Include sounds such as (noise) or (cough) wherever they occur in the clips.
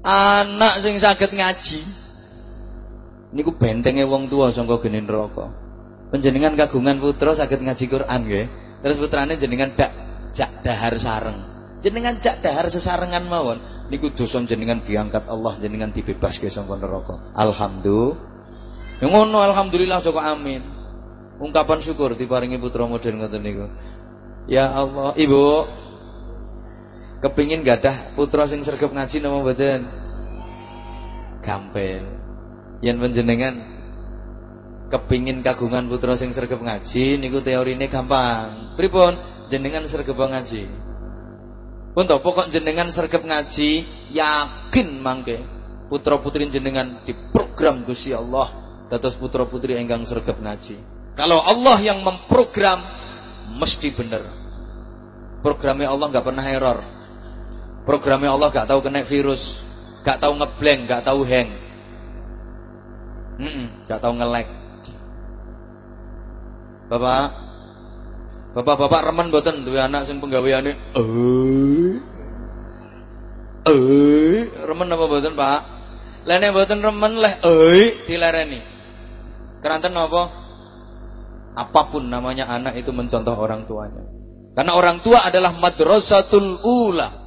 Anak sing saged ngaji. Niku bentenge wong tua sangka gene neraka. Panjenengan kagungan putra saged ngaji Quran nggih. Terus putrane jenengan dak jak dahar sareng. Jenengan jak dahar sesarengan mawon niku dosa jenengan diangkat Allah jenengan dibebaske sangka neraka. Alhamdulillah. Yang ngono alhamdulillah joko amin. Ungkapan syukur diparingi putra modern ngoten niku. Ya Allah, Ibu. Kepingin gadah putra sing sregep ngaji napa mboten? Gampil. Yen panjenengan kepingin kagungan putra sing sregep ngaji niku teorine gampang. Pripun? Jenengan sregep ngaji. To pokok jenengan sregep ngaji, yakin mangke putra putri jenengan diprogram Gusti Allah dados putra putri enggang sregep ngaji. Kalau Allah yang memprogram mesti bener. Programnya Allah nggak pernah error. Programnya Allah nggak tahu kena virus, nggak tahu ngeblank, nggak tahu hang, nggak tahu ngelek. Bapak, bapak-bapak remen boten dua anak sing penggaweane eh eh remen apa boten Pak? Lene boten remen leh eh dilereni. Keranten apa? Apa pun namanya anak itu mencontoh orang tuanya. Karena orang tua adalah madrasatul ula.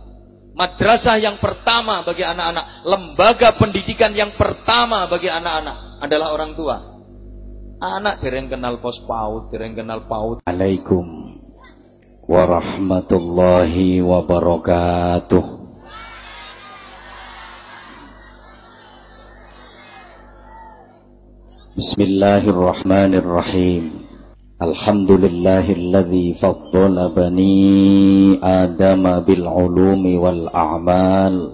Madrasah yang pertama bagi anak-anak, lembaga pendidikan yang pertama bagi anak-anak adalah orang tua. Anak dereng kenal pos paut, dereng kenal paut. Assalamualaikum warahmatullahi wabarakatuh. Bismillahirrahmanirrahim. الحمد لله الذي فضل بني آدم بالعلوم والأعمال.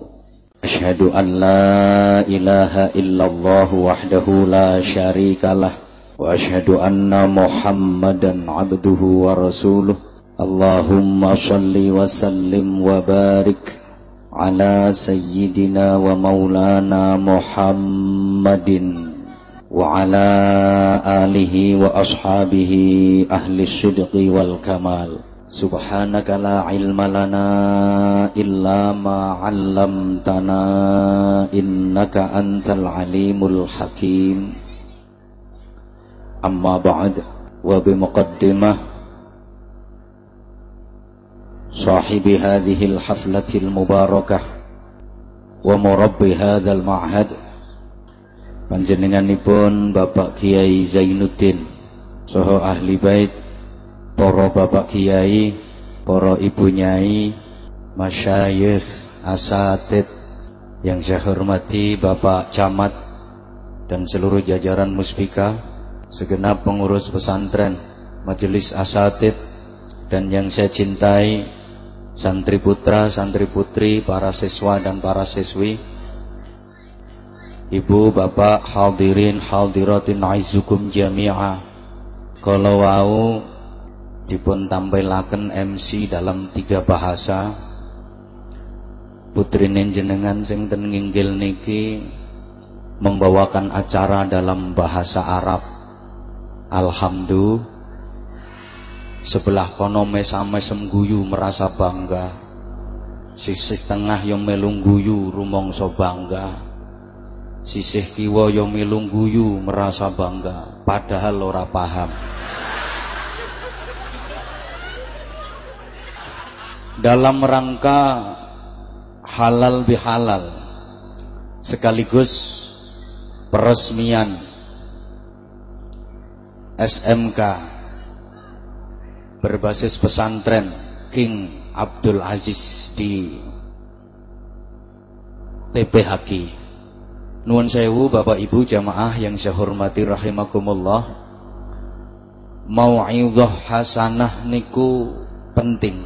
أشهد أن لا إله إلا الله وحده لا شريك له. وأشهد أن محمدا عبده ورسوله. اللهم صل وسلم وبارك على سيدنا ومولانا محمد. وعلى آله وأصحابه أهل الصدق والكمال. سبحانك لا علم لنا إلا ما علمتنا إنك أنت العليم الحكيم. أما بعد وبمقدمة صاحب هذه الحفلة المباركة ومربي هذا المعهد panjenenganipun Bapak Kiai Zainuddin soho ahli bait para bapak kiai para ibu nyai masyayikh asatid yang saya hormati Bapak Camat dan seluruh jajaran muspika segenap pengurus pesantren majelis asatid dan yang saya cintai santri putra santri putri para siswa dan para siswi Ibu, bapak, hadirin, hadiratin aizukum jami'a. Kalau wau dipun tampilaken MC dalam tiga bahasa. Putri jenengan sing ten nginggil niki membawakan acara dalam bahasa Arab. Alhamdulillah. Sebelah kono mesam-mesem guyu merasa bangga. Sisi tengah yang melung guyu rumongso bangga sisih kiwa yo milung guyu merasa bangga padahal ora paham. Dalam rangka halal bihalal sekaligus peresmian SMK berbasis pesantren King Abdul Aziz di TPHK Nuwun sewu Bapak Ibu jamaah yang saya hormati rahimakumullah. Mau'idhah hasanah niku penting.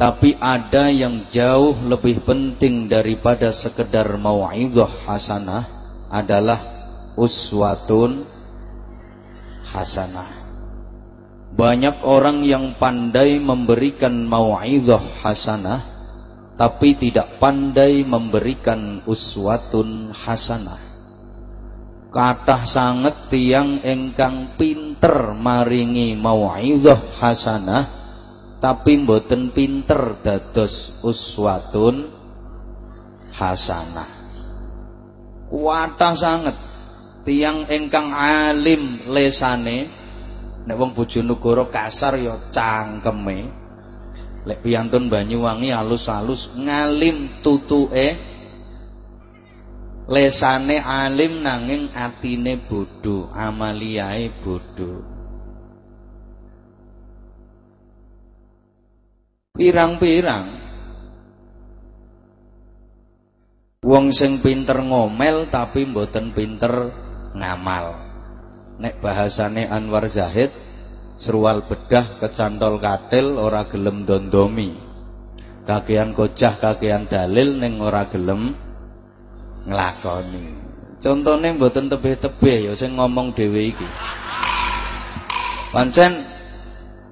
Tapi ada yang jauh lebih penting daripada sekedar mau'idhah hasanah adalah uswatun hasanah. Banyak orang yang pandai memberikan mau'idhah hasanah tapi tidak pandai memberikan uswatun hasanah. Kathah sanget tiang engkang pinter maringi mau'izah hasanah tapi mboten pinter dados uswatun hasanah. Kuatah sangat tiang engkang alim lesane. Nek wong kasar ya cangkeme lek piyantun Banyuwangi halus-halus ngalim tutuke lesane alim nanging atine bodho amaliae bodho pirang-pirang Wong sing pinter ngomel tapi mboten pinter ngamal. Nek bahasane Anwar Zahid, serual bedah kecantol katil ora gelem dondomi. Kakean kocah kakean dalil ning ora gelem nglakoni. Contone mboten tebih-tebih ya sing ngomong dhewe iki. Pancen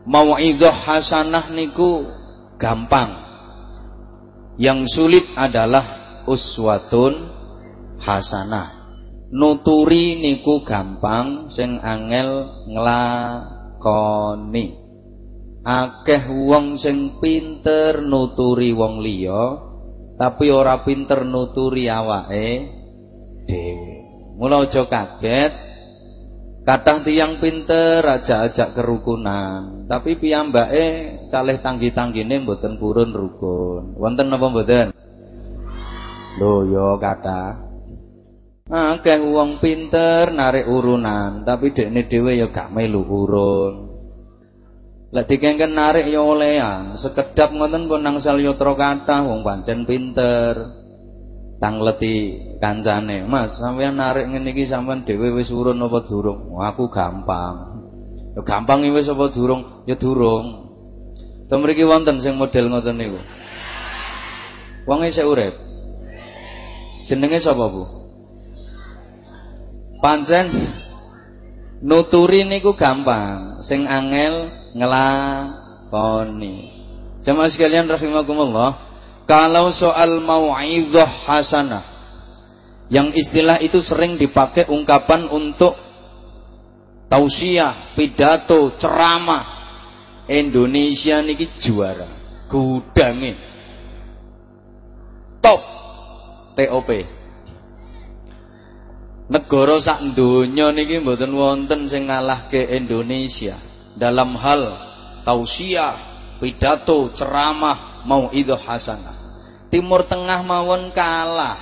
mauidhah hasanah niku gampang. Yang sulit adalah uswatun hasanah. Nuturi niku gampang, sing angel nglakoni. Akeh wong sing pinter nuturi wong liya, tapi ora pinter nuturi awake dhewe. Mula aja kaget. Kadang tiang pinter ajak-ajak kerukunan, tapi piyambake kalih tanggi-tanggine mboten purun rukun. Wonten napa mboten? Lho ya kata. Akeh wong pinter narik urunan, tapi dekne dhewe ya gak melu urun. Lek dikengken narik ya olehan, sekedap ngoten pun nangsal yatra kathah wong pancen pinter. Tangleti kancane, "Mas, sampeyan narik ngene iki sampean dhewe wis urun apa durung?" "Aku gampang." Ya gampang wis apa durung? Ya durung. To mriki wonten sing model ngoten niku. Wong isih urip. Jenenge sapa, Bu? Pancen nuturi niku gampang, sing angel ngelakoni. Jamaah sekalian rahimakumullah, kalau soal mau'idhah hasanah yang istilah itu sering dipakai ungkapan untuk tausiah, pidato, ceramah. Indonesia niki juara, gudange. Top TOP. Negara sak donya niki mboten wonten sing ngalahke Indonesia dalam hal tausiah, pidato, ceramah, mau itu hasanah. Timur Tengah mawon kalah.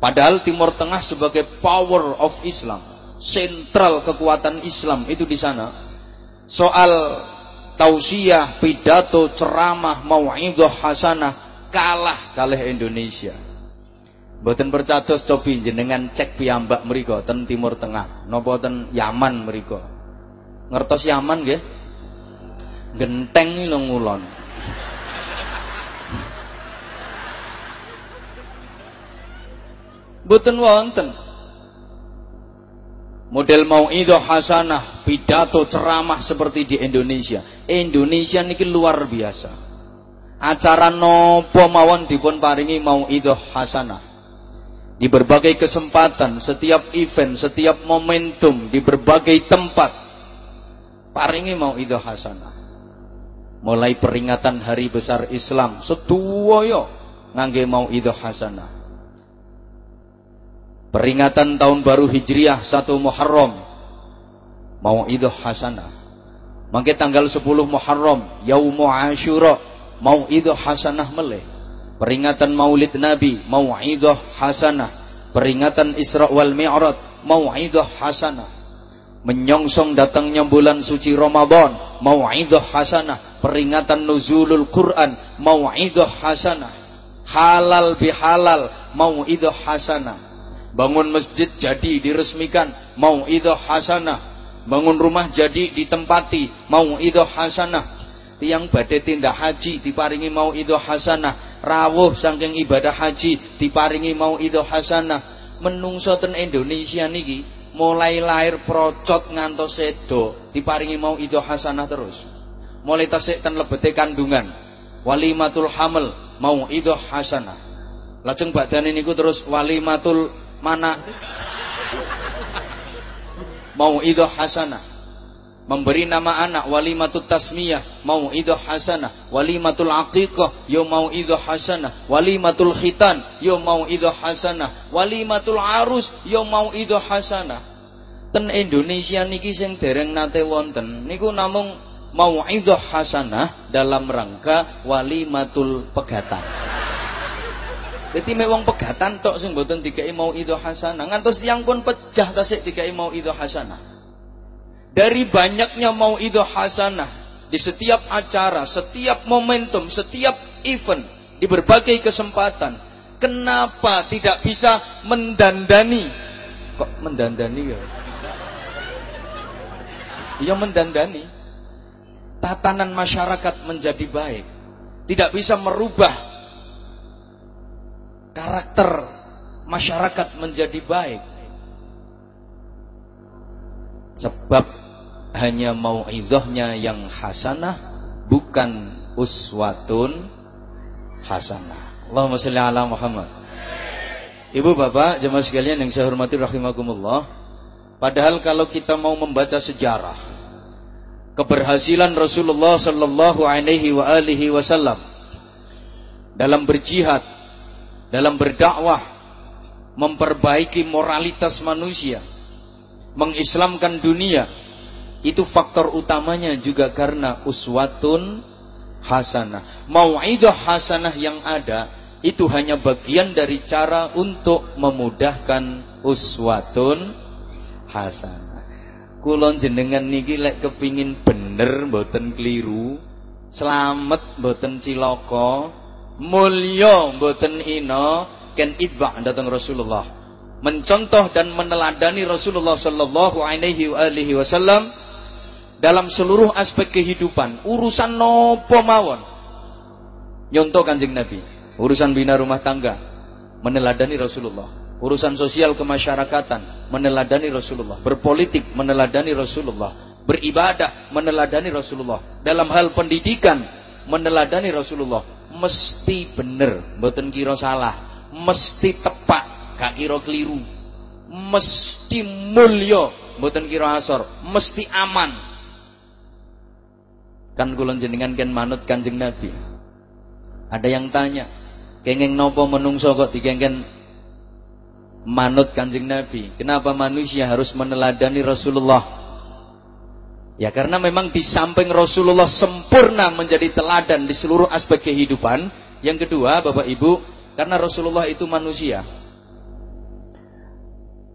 Padahal Timur Tengah sebagai power of Islam, sentral kekuatan Islam itu di sana. Soal tausiah, pidato, ceramah, mau itu hasanah kalah kalah Indonesia. Mboten percados cobi jenengan cek piyambak mriku ten Timur Tengah napa ten Yaman mriku. Ngertos Yaman nggih? Genteng lho ngulon. Mboten wonten. Model mau itu hasanah, pidato ceramah seperti di Indonesia. Indonesia niki luar biasa. Acara nopo mawon dipun paringi mau itu hasanah di berbagai kesempatan, setiap event, setiap momentum, di berbagai tempat. Paringi mau itu hasanah. Mulai peringatan hari besar Islam, setuwoyo ngangge mau itu hasanah. Peringatan tahun baru Hijriah satu Muharram, mau itu hasanah. Mangke tanggal 10 Muharram, Yaumu Ashura, mau itu hasanah meleh peringatan Maulid Nabi, mau'idah hasanah, peringatan Isra wal Mi'raj, mau'idah hasanah. Menyongsong datangnya bulan suci Ramadan, mau'idah hasanah, peringatan nuzulul Quran, mau'idah hasanah. Halal bihalal, mau'idah hasanah. Bangun masjid jadi diresmikan, mau'idah hasanah. Bangun rumah jadi ditempati, mau'idah hasanah. Tiang badai tindak haji diparingi mau'idah hasanah rawuh saking ibadah haji diparingi mau itu hasanah. Menungso ten Indonesia niki mulai lahir procot ngantos sedo diparingi mau itu hasanah terus. Mulai tasik ten lebete kandungan. Walimatul hamil mau itu hasanah. Lajeng badane niku terus walimatul mana? Mau itu hasanah memberi nama anak walimatul tasmiyah mau idoh hasanah. Walimatul aqiqah yo mau idoh hasanah. Walimatul khitan yo mau idoh hasanah. Walimatul arus yo mau idoh hasanah. Ten Indonesia niki sing dereng nate wonten niku namung mau idoh hasanah dalam rangka walimatul pegatan. Jadi mewong pegatan tok sing mboten dikai idoh hasanah ngantos yang pun pecah tasik dikai idoh hasanah dari banyaknya mau itu hasanah di setiap acara, setiap momentum, setiap event, di berbagai kesempatan. Kenapa tidak bisa mendandani? Kok mendandani ya? Ya mendandani. Tatanan masyarakat menjadi baik. Tidak bisa merubah karakter masyarakat menjadi baik. Sebab hanya mau idahnya yang hasanah bukan uswatun hasanah. Allahumma sholli ala Muhammad. Ibu bapak jemaah sekalian yang saya hormati rahimakumullah. Padahal kalau kita mau membaca sejarah keberhasilan Rasulullah sallallahu alaihi wa alihi wasallam dalam berjihad, dalam berdakwah, memperbaiki moralitas manusia, mengislamkan dunia, itu faktor utamanya juga karena uswatun hasanah. Mau'idah hasanah yang ada itu hanya bagian dari cara untuk memudahkan uswatun hasanah. Kulon jenengan niki lek kepingin bener mboten keliru, selamat mboten ciloko, mulya mboten ino, ken itba datang Rasulullah. Mencontoh dan meneladani Rasulullah sallallahu alaihi wasallam dalam seluruh aspek kehidupan, urusan nopo mawon. Nyontoh Kanjeng Nabi, urusan bina rumah tangga, meneladani Rasulullah. Urusan sosial kemasyarakatan, meneladani Rasulullah. Berpolitik, meneladani Rasulullah. Beribadah, meneladani Rasulullah. Dalam hal pendidikan, meneladani Rasulullah. Mesti bener, mboten kira salah. Mesti tepat, gak kira keliru. Mesti mulio, mboten kira asor. Mesti aman, Kan kulon jenengan kan manut Kanjeng Nabi. Ada yang tanya, kengeng nopo menungso kok dikengken manut Kanjeng Nabi? Kenapa manusia harus meneladani Rasulullah? Ya karena memang di samping Rasulullah sempurna menjadi teladan di seluruh aspek kehidupan. Yang kedua, Bapak Ibu, karena Rasulullah itu manusia.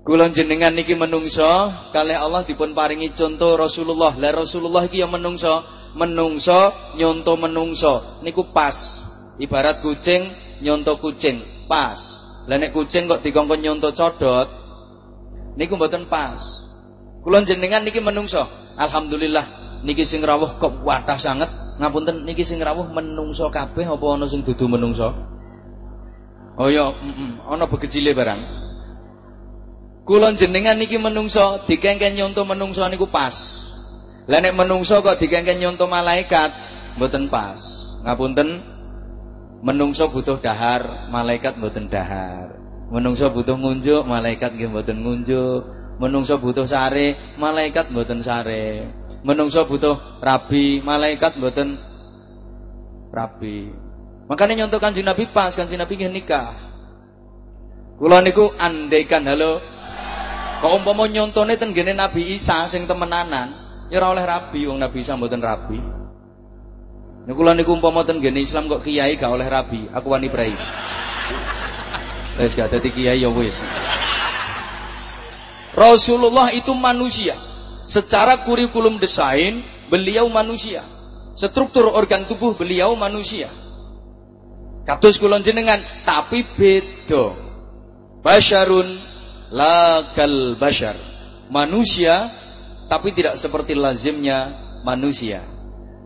Kulon jenengan niki menungso, kali Allah dipun paringi contoh Rasulullah. Lah Rasulullah iki yang menungso, menungso nyonto menungso. Niku pas. Ibarat kucing nyonto kucing. Pas. Lah nek kucing kok dikongkon nyonto codot niku mboten pas. Kula jenengan niki menungso. Alhamdulillah niki sing rawuh kok watah sanget. Ngapunten niki sing rawuh menungso kabeh apa ana sing dudu menungso? Oh ya ana begejile barang. Kula jenengan niki menungso dikengken nyonto menungso niku pas nek menungso kok dikengken nyonto malaikat, mboten pas. Ngapunten, menungso butuh dahar, malaikat mboten dahar. Menungso butuh ngunjuk, malaikat nggih mboten ngunjuk. Menungso butuh sare, malaikat mboten sare. Menungso butuh rabi, malaikat mboten rabi. Makanya nyontoh kanjeng Nabi pas, kanjeng Nabi nggih nikah. Kula niku andaikan halo. Kok umpama nyontone ten Nabi Isa sing temenanan, Ya oleh rabi wong Nabi Isa mboten rabi. Nek kula niku umpama ten gene Islam kok kiai gak oleh rabi, aku wani prei. Wis gak dadi kiai ya wis. Rasulullah itu manusia. Secara kurikulum desain beliau manusia. Struktur organ tubuh beliau manusia. Kados kula jenengan tapi beda. Basyarun lakal basyar. Manusia tapi tidak seperti lazimnya manusia.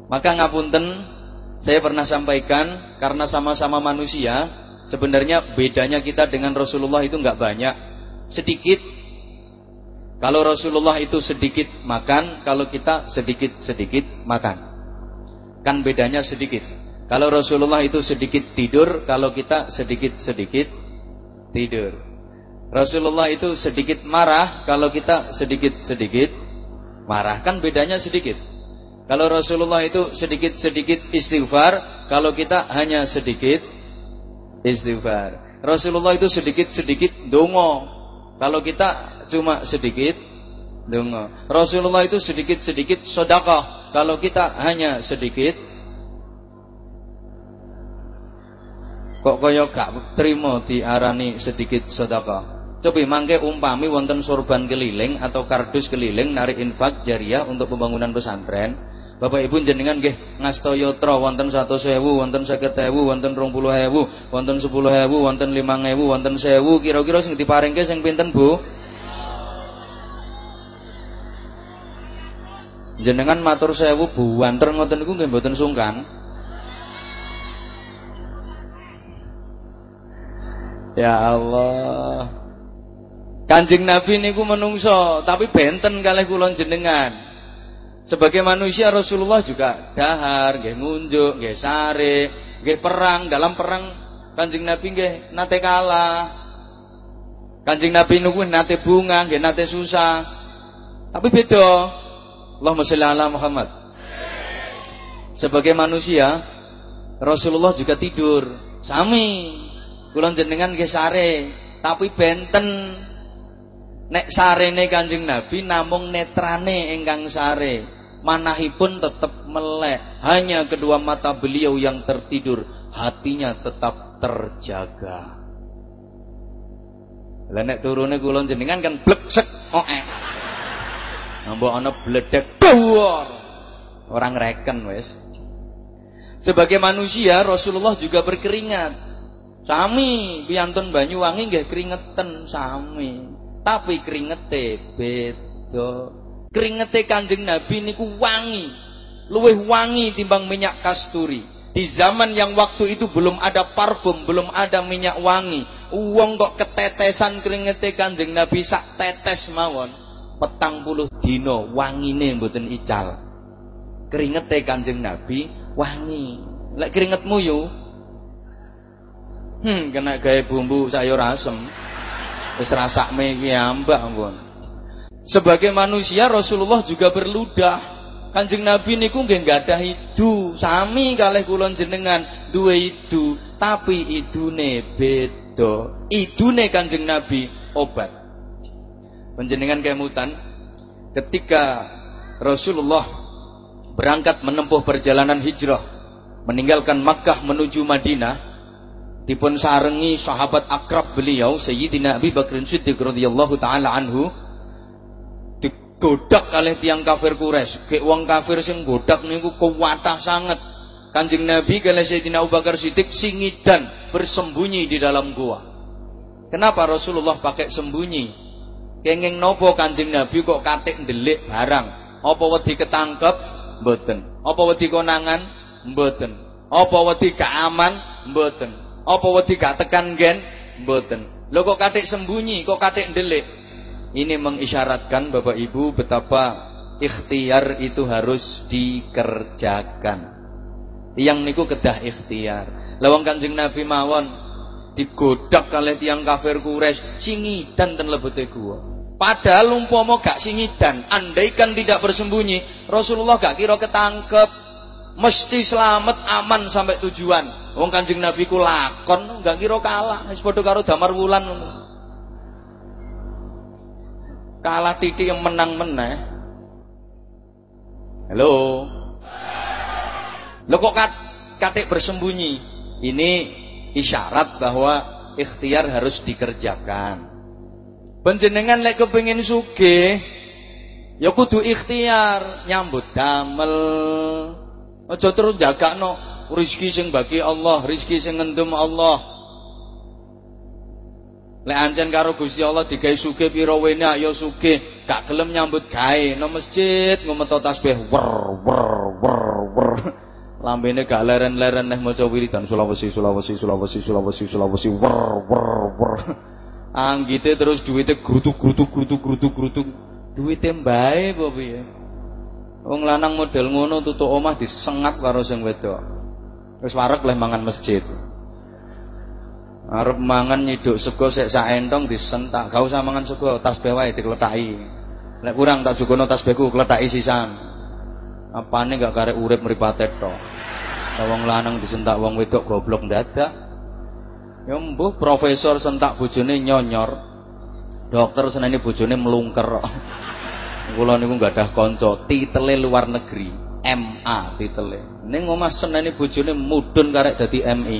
Maka ngapunten, saya pernah sampaikan karena sama-sama manusia, sebenarnya bedanya kita dengan Rasulullah itu nggak banyak, sedikit. Kalau Rasulullah itu sedikit makan, kalau kita sedikit-sedikit makan. Kan bedanya sedikit. Kalau Rasulullah itu sedikit tidur, kalau kita sedikit-sedikit tidur. Rasulullah itu sedikit marah, kalau kita sedikit-sedikit marah. Kan bedanya sedikit. Kalau Rasulullah itu sedikit-sedikit istighfar, kalau kita hanya sedikit istighfar. Rasulullah itu sedikit-sedikit dongo. Kalau kita cuma sedikit dongo. Rasulullah itu sedikit-sedikit sedekah. Kalau kita hanya sedikit kok kaya gak terima diarani sedikit sedekah. Coba mangke umpami wonten sorban keliling atau kardus keliling narik infak jariah untuk pembangunan pesantren. Bapak Ibu jenengan nggih ngastaya tra wonten 100.000, wonten 50.000, wonten 20.000, wonten 10.000, wonten 5.000, wonten 1.000, kira-kira sing diparingke sing pinten, Bu? Jenengan matur sewu buwanter ngoten niku nggih mboten sungkan. Ya Allah. Kanjeng Nabi niku menungso, tapi benten kalih kula jenengan. Sebagai manusia Rasulullah juga dahar, nggih ngunjuk, nggih sare, nggih perang, dalam perang Kanjeng Nabi nggih nate kalah. Kanjeng Nabi niku nate bunga, nggih nate susah. Tapi beda. Allahumma sholli ala Muhammad. Sebagai manusia Rasulullah juga tidur. Sami. Kula jenengan nggih sare, tapi benten Nek sarene Kanjeng Nabi namung netrane ingkang sare. Manahipun tetap melek. Hanya kedua mata beliau yang tertidur, hatinya tetap terjaga. Lah nek turune kula jenengan kan bleksek oek. Mbok ana bledek bawor. Orang reken wis. Sebagai manusia Rasulullah juga berkeringat. Sami piantun Banyuwangi nggih keringetan sami. Tapi keringete beda. Keringete Kanjeng Nabi niku wangi. Luwih wangi timbang minyak kasturi. Di zaman yang waktu itu belum ada parfum, belum ada minyak wangi. Uang kok ketetesan keringete Kanjeng Nabi sak tetes mawon. Petang puluh dino wangine mboten ical. Keringete Kanjeng Nabi wangi. Lek keringetmu yo Hmm, kena gaya bumbu sayur asem. Wis rasakme iki ambak ampun. Sebagai manusia Rasulullah juga berludah. Kanjeng Nabi niku nggih gadah idu, sami kalih kula jenengan duwe idu, tapi idune beda. Idune Kanjeng Nabi obat. Panjenengan kemutan ketika Rasulullah berangkat menempuh perjalanan hijrah meninggalkan Makkah menuju Madinah dipun sarengi sahabat akrab beliau Sayyidina Abi Bakr Siddiq radhiyallahu taala anhu digodak oleh tiang kafir Quraisy. Ke wong kafir sing godak niku kuwatah sangat. Kanjeng Nabi kali Sayyidina Abu Bakar Siddiq singidan bersembunyi di dalam gua. Kenapa Rasulullah pakai sembunyi? Kenging nopo Kanjeng Nabi kok katik ndelik barang? Apa wedi ketangkep? Mboten. Apa wedi konangan? Mboten. Apa wedi gak aman? Mboten. Apa wedi gak tekan gen? Mboten. Lho kok katik sembunyi, kok katik ndelik? Ini mengisyaratkan Bapak Ibu betapa ikhtiar itu harus dikerjakan. Yang niku kedah ikhtiar. Lawang Kanjeng Nabi mawon digodak oleh tiang kafir Quraisy singidan dan lebete gua. Padahal umpama gak singidan, andaikan tidak bersembunyi, Rasulullah gak kira ketangkep, mesti selamat aman sampai tujuan. Wong Kanjeng Nabi ku lakon enggak kira kalah, wis padha karo damar wulan. Kalah titik yang menang meneh. Halo. Lo kok kat, katik bersembunyi? Ini isyarat bahwa ikhtiar harus dikerjakan. Penjenengan lek kepengin sugih, ya kudu ikhtiar nyambut damel, Aja terus jagakno rezeki sing bagi Allah, rezeki sing ngendem Allah. Lek ancen karo Gusti Allah digawe sugih pira wene ya sugih, gak gelem nyambut gawe no masjid ngumeto tasbih wer wer wer wer. (laughs) Lambene gak leren-leren neh maca wiridan Sulawesi Sulawesi Sulawesi Sulawesi Sulawesi wer wer wer. (laughs) Anggite terus duwite grutuk-grutuk grutuk-grutuk grutuk. Duwite mbae apa piye? Wong lanang model ngono tutuk omah disengap karo sing wedok. Wis wareg leh mangan masjid. Arep mangan nyiduk sego sik sak entong disentak. Gak usah mangan sego, tas wae diklethaki. Lek kurang tak jugono tasbihku klethaki sisan. Apane gak karek urip mripate tok. Wong lanang disentak wong wedok goblok dadak. Ya mbuh profesor sentak bojone nyonyor. Dokter seneni bojone melungker. (laughs) Kula niku gadah kanca titele luar negeri, MA titele. Ning omah seneni bojone mudun karek dadi MI.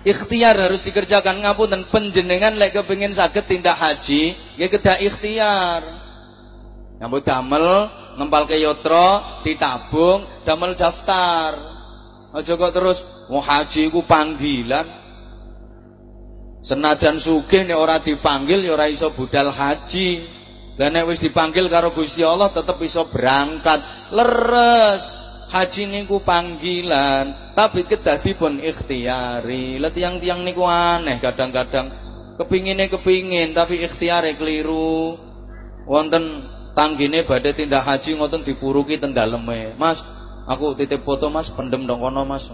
Ikhtiar harus dikerjakan dan penjenengan lek kepengin saged tindak haji, nggih kedah ikhtiar. Nyambut damel ngempalke yatra, ditabung, damel daftar. Aja kok terus mau haji ku panggilan. Senajan sugih nek ora dipanggil ya ora iso budal haji. Lah nek wis dipanggil karo Gusti Allah tetep iso berangkat. Leres. Haji niku panggilan tapi kedadi pun ikhtiari. Lah tiang-tiang niku aneh kadang-kadang. Kepingine kepingin tapi ikhtiare keliru. Wonten tanggine badhe tindak haji ngoten dipuruki teng daleme Mas aku titip foto Mas pendem dong kono Mas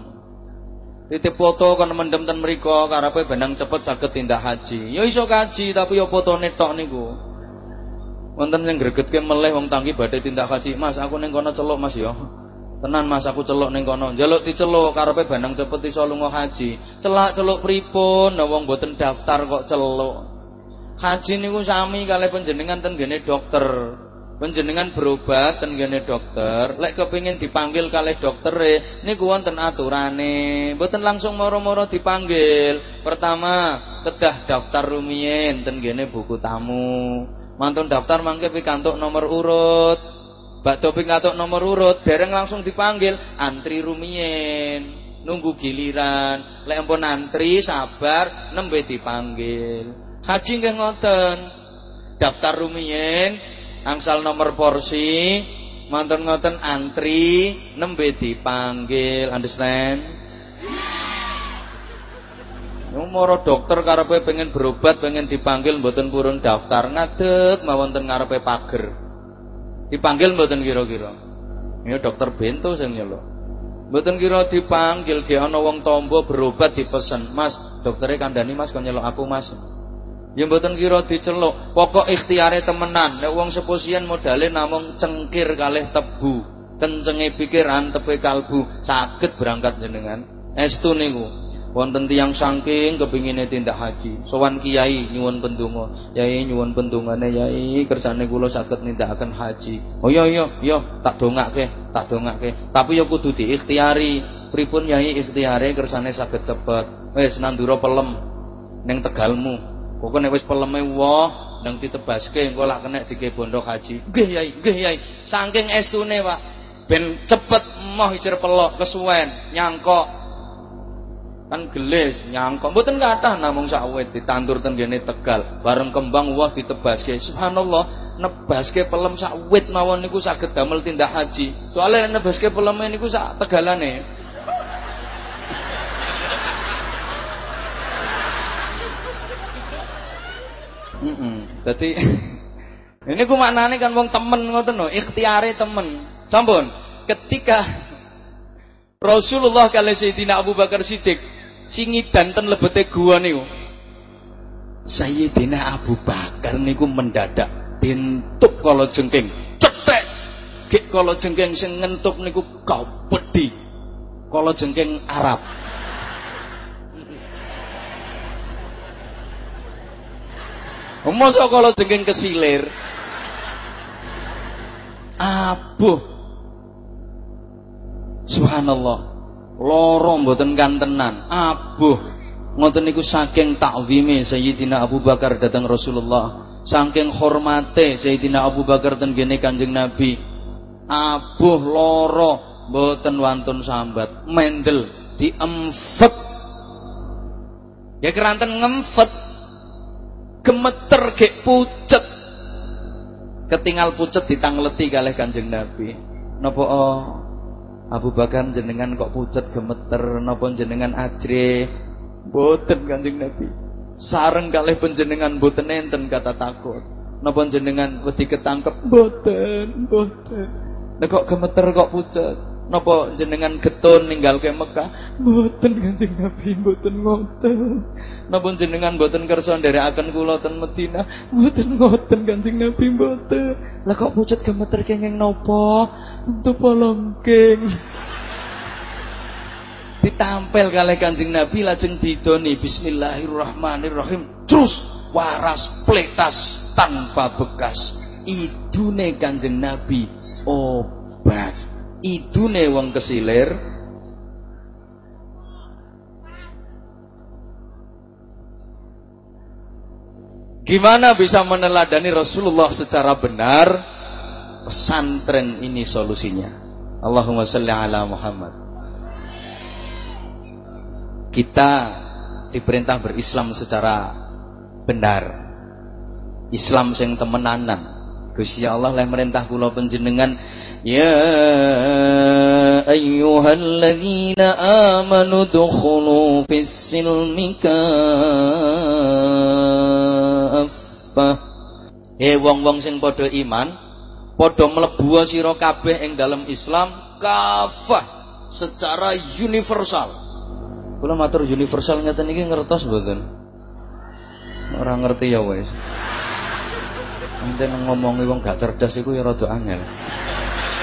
titip foto kan mendem ten mriku karepe benang cepet saged tindak haji ya iso kaji tapi ya fotone tok niku wonten sing gregetke meleh wong tanggi badhe tindak haji Mas aku ning kono celuk Mas ya Tenan Mas aku celuk ning kono. Njaluk diceluk karepe bandang cepet iso lunga haji. Celak celuk pripun? Nah wong mboten daftar kok celuk. Haji niku sami kalih panjenengan ten dokter. Panjenengan berobat ten gene dokter. Lek kepengin dipanggil kalih doktere niku wonten aturane. Mboten langsung moro-moro dipanggil. Pertama, kedah daftar rumiyin ten gene buku tamu. Mantun daftar mangke pikantuk nomor urut. Bak Topik ngatuk nomor urut, dereng langsung dipanggil, antri rumien, nunggu giliran. Lek ampun antri sabar nembe dipanggil. Haji nggih ngoten. Daftar rumien, angsal nomor porsi, mantan ngoten antri nembe dipanggil. Understand? Moro dokter karepe pengen berobat, pengen dipanggil mboten purun daftar ngadeg mawon ten ngarepe pager. Dipanggil mboten kira-kira. Ya dokter Bento sing nyeluk. Mboten kira dipanggil ge ana wong tombo berobat dipesen. Mas, doktere kandhani Mas kon nyeluk aku Mas. Ya mboten kira diceluk. Pokok ikhtiare temenan. Nek wong sepusian modale namung cengkir kalih tebu. Kencenge pikiran tepe kalbu. Saged berangkat jenengan. Estu niku. Wonten tiyang saking kepingine tindak haji. Sowan kiai nyuwun pendonga. Yai nyuwun pendongane yai. Kersane kula saged nindakaken haji. Oh iya iya iya. Tak dongake tak dongake tapi ya kudu diikhtiari. Pripun yai ikhtiare kersane saged cepet. Wis nandura pelem. Ning tegalmu pokoke nek wis peleme wah nang ditebaske engko lak kena dike bondo haji. Nggih yai nggih yai. Saking estune Pak. Ben cepet moh ijer pelok kesuwen nyangkok. Kan gelis nyangkok. Mboten kathah namung sawit ditandur ten gene Tegal. Bareng kembang wah ditebaske. Subhanallah nebaske pelem sawit mawon niku saged damel tindak haji. Soalnya nebaske pelem niku sak tegalane Dadi (laughs) ini ku maknane kan wong temen ngoten lho, ikhtiare temen. Sampun, ketika Rasulullah kali Sayyidina Abu Bakar Siddiq singidan ten lebete gua niku. Sayyidina Abu Bakar niku mendadak dintup kala jengking. Cetek. Gek kala jengking sing ngentup niku kau pedi. Kala jengking Arab. Masa kala jengking kesilir. Abuh. Subhanallah. Loro mboten kantenan. Abuh. Ngoten niku saking takzime Sayyidina Abu Bakar datang Rasulullah. Saking hormate Sayyidina Abu Bakar ten gene Kanjeng Nabi. Abuh loro. Mboten wantun sambat. Mendel diemfet. Ya keranten ngemfet gemeter gek pucet. Ketinggal pucet ditangleti kalih Kanjeng Nabi. Napa oh Abu Bakar jenengan kok pucet gemeter? Napa jenengan ajre? Boten Kanjeng Nabi. Sareng kalih panjenengan boten enten kata takut. Napa jenengan wedi ketangkep? Boten boten. Nek kok gemeter kok pucet Napa jenengan getun ninggal ke Mekah? Mboten Kanjeng Nabi, mboten ngoten. Napa jenengan mboten kersa nderekaken kula ten Madinah? Mboten ngoten Kanjeng Nabi, mboten. Lah kok pucet gemeter kenging napa? Untuk polongking. Ditampel kali Kanjeng Nabi lajeng didoni Bismillahirrahmanirrahim. Terus waras pletas tanpa bekas. Idune Kanjeng Nabi obat idune wong kesilir Gimana bisa meneladani Rasulullah secara benar? Pesantren ini solusinya. Allahumma salli ala Muhammad. Kita diperintah berislam secara benar. Islam sing temenanan. Gusti Allah leh merintah kula panjenengan. Ya ayyuhalladzina amanu dukhulu fis silmi kaffah He wong-wong sing padha iman padha mlebu sira kabeh ing dalam Islam kafah secara universal. Kula matur universal ngeten iki ngertos mboten? Orang ngerti ya wis Anjen ngomongi wong gak cerdas iku ya rada angel.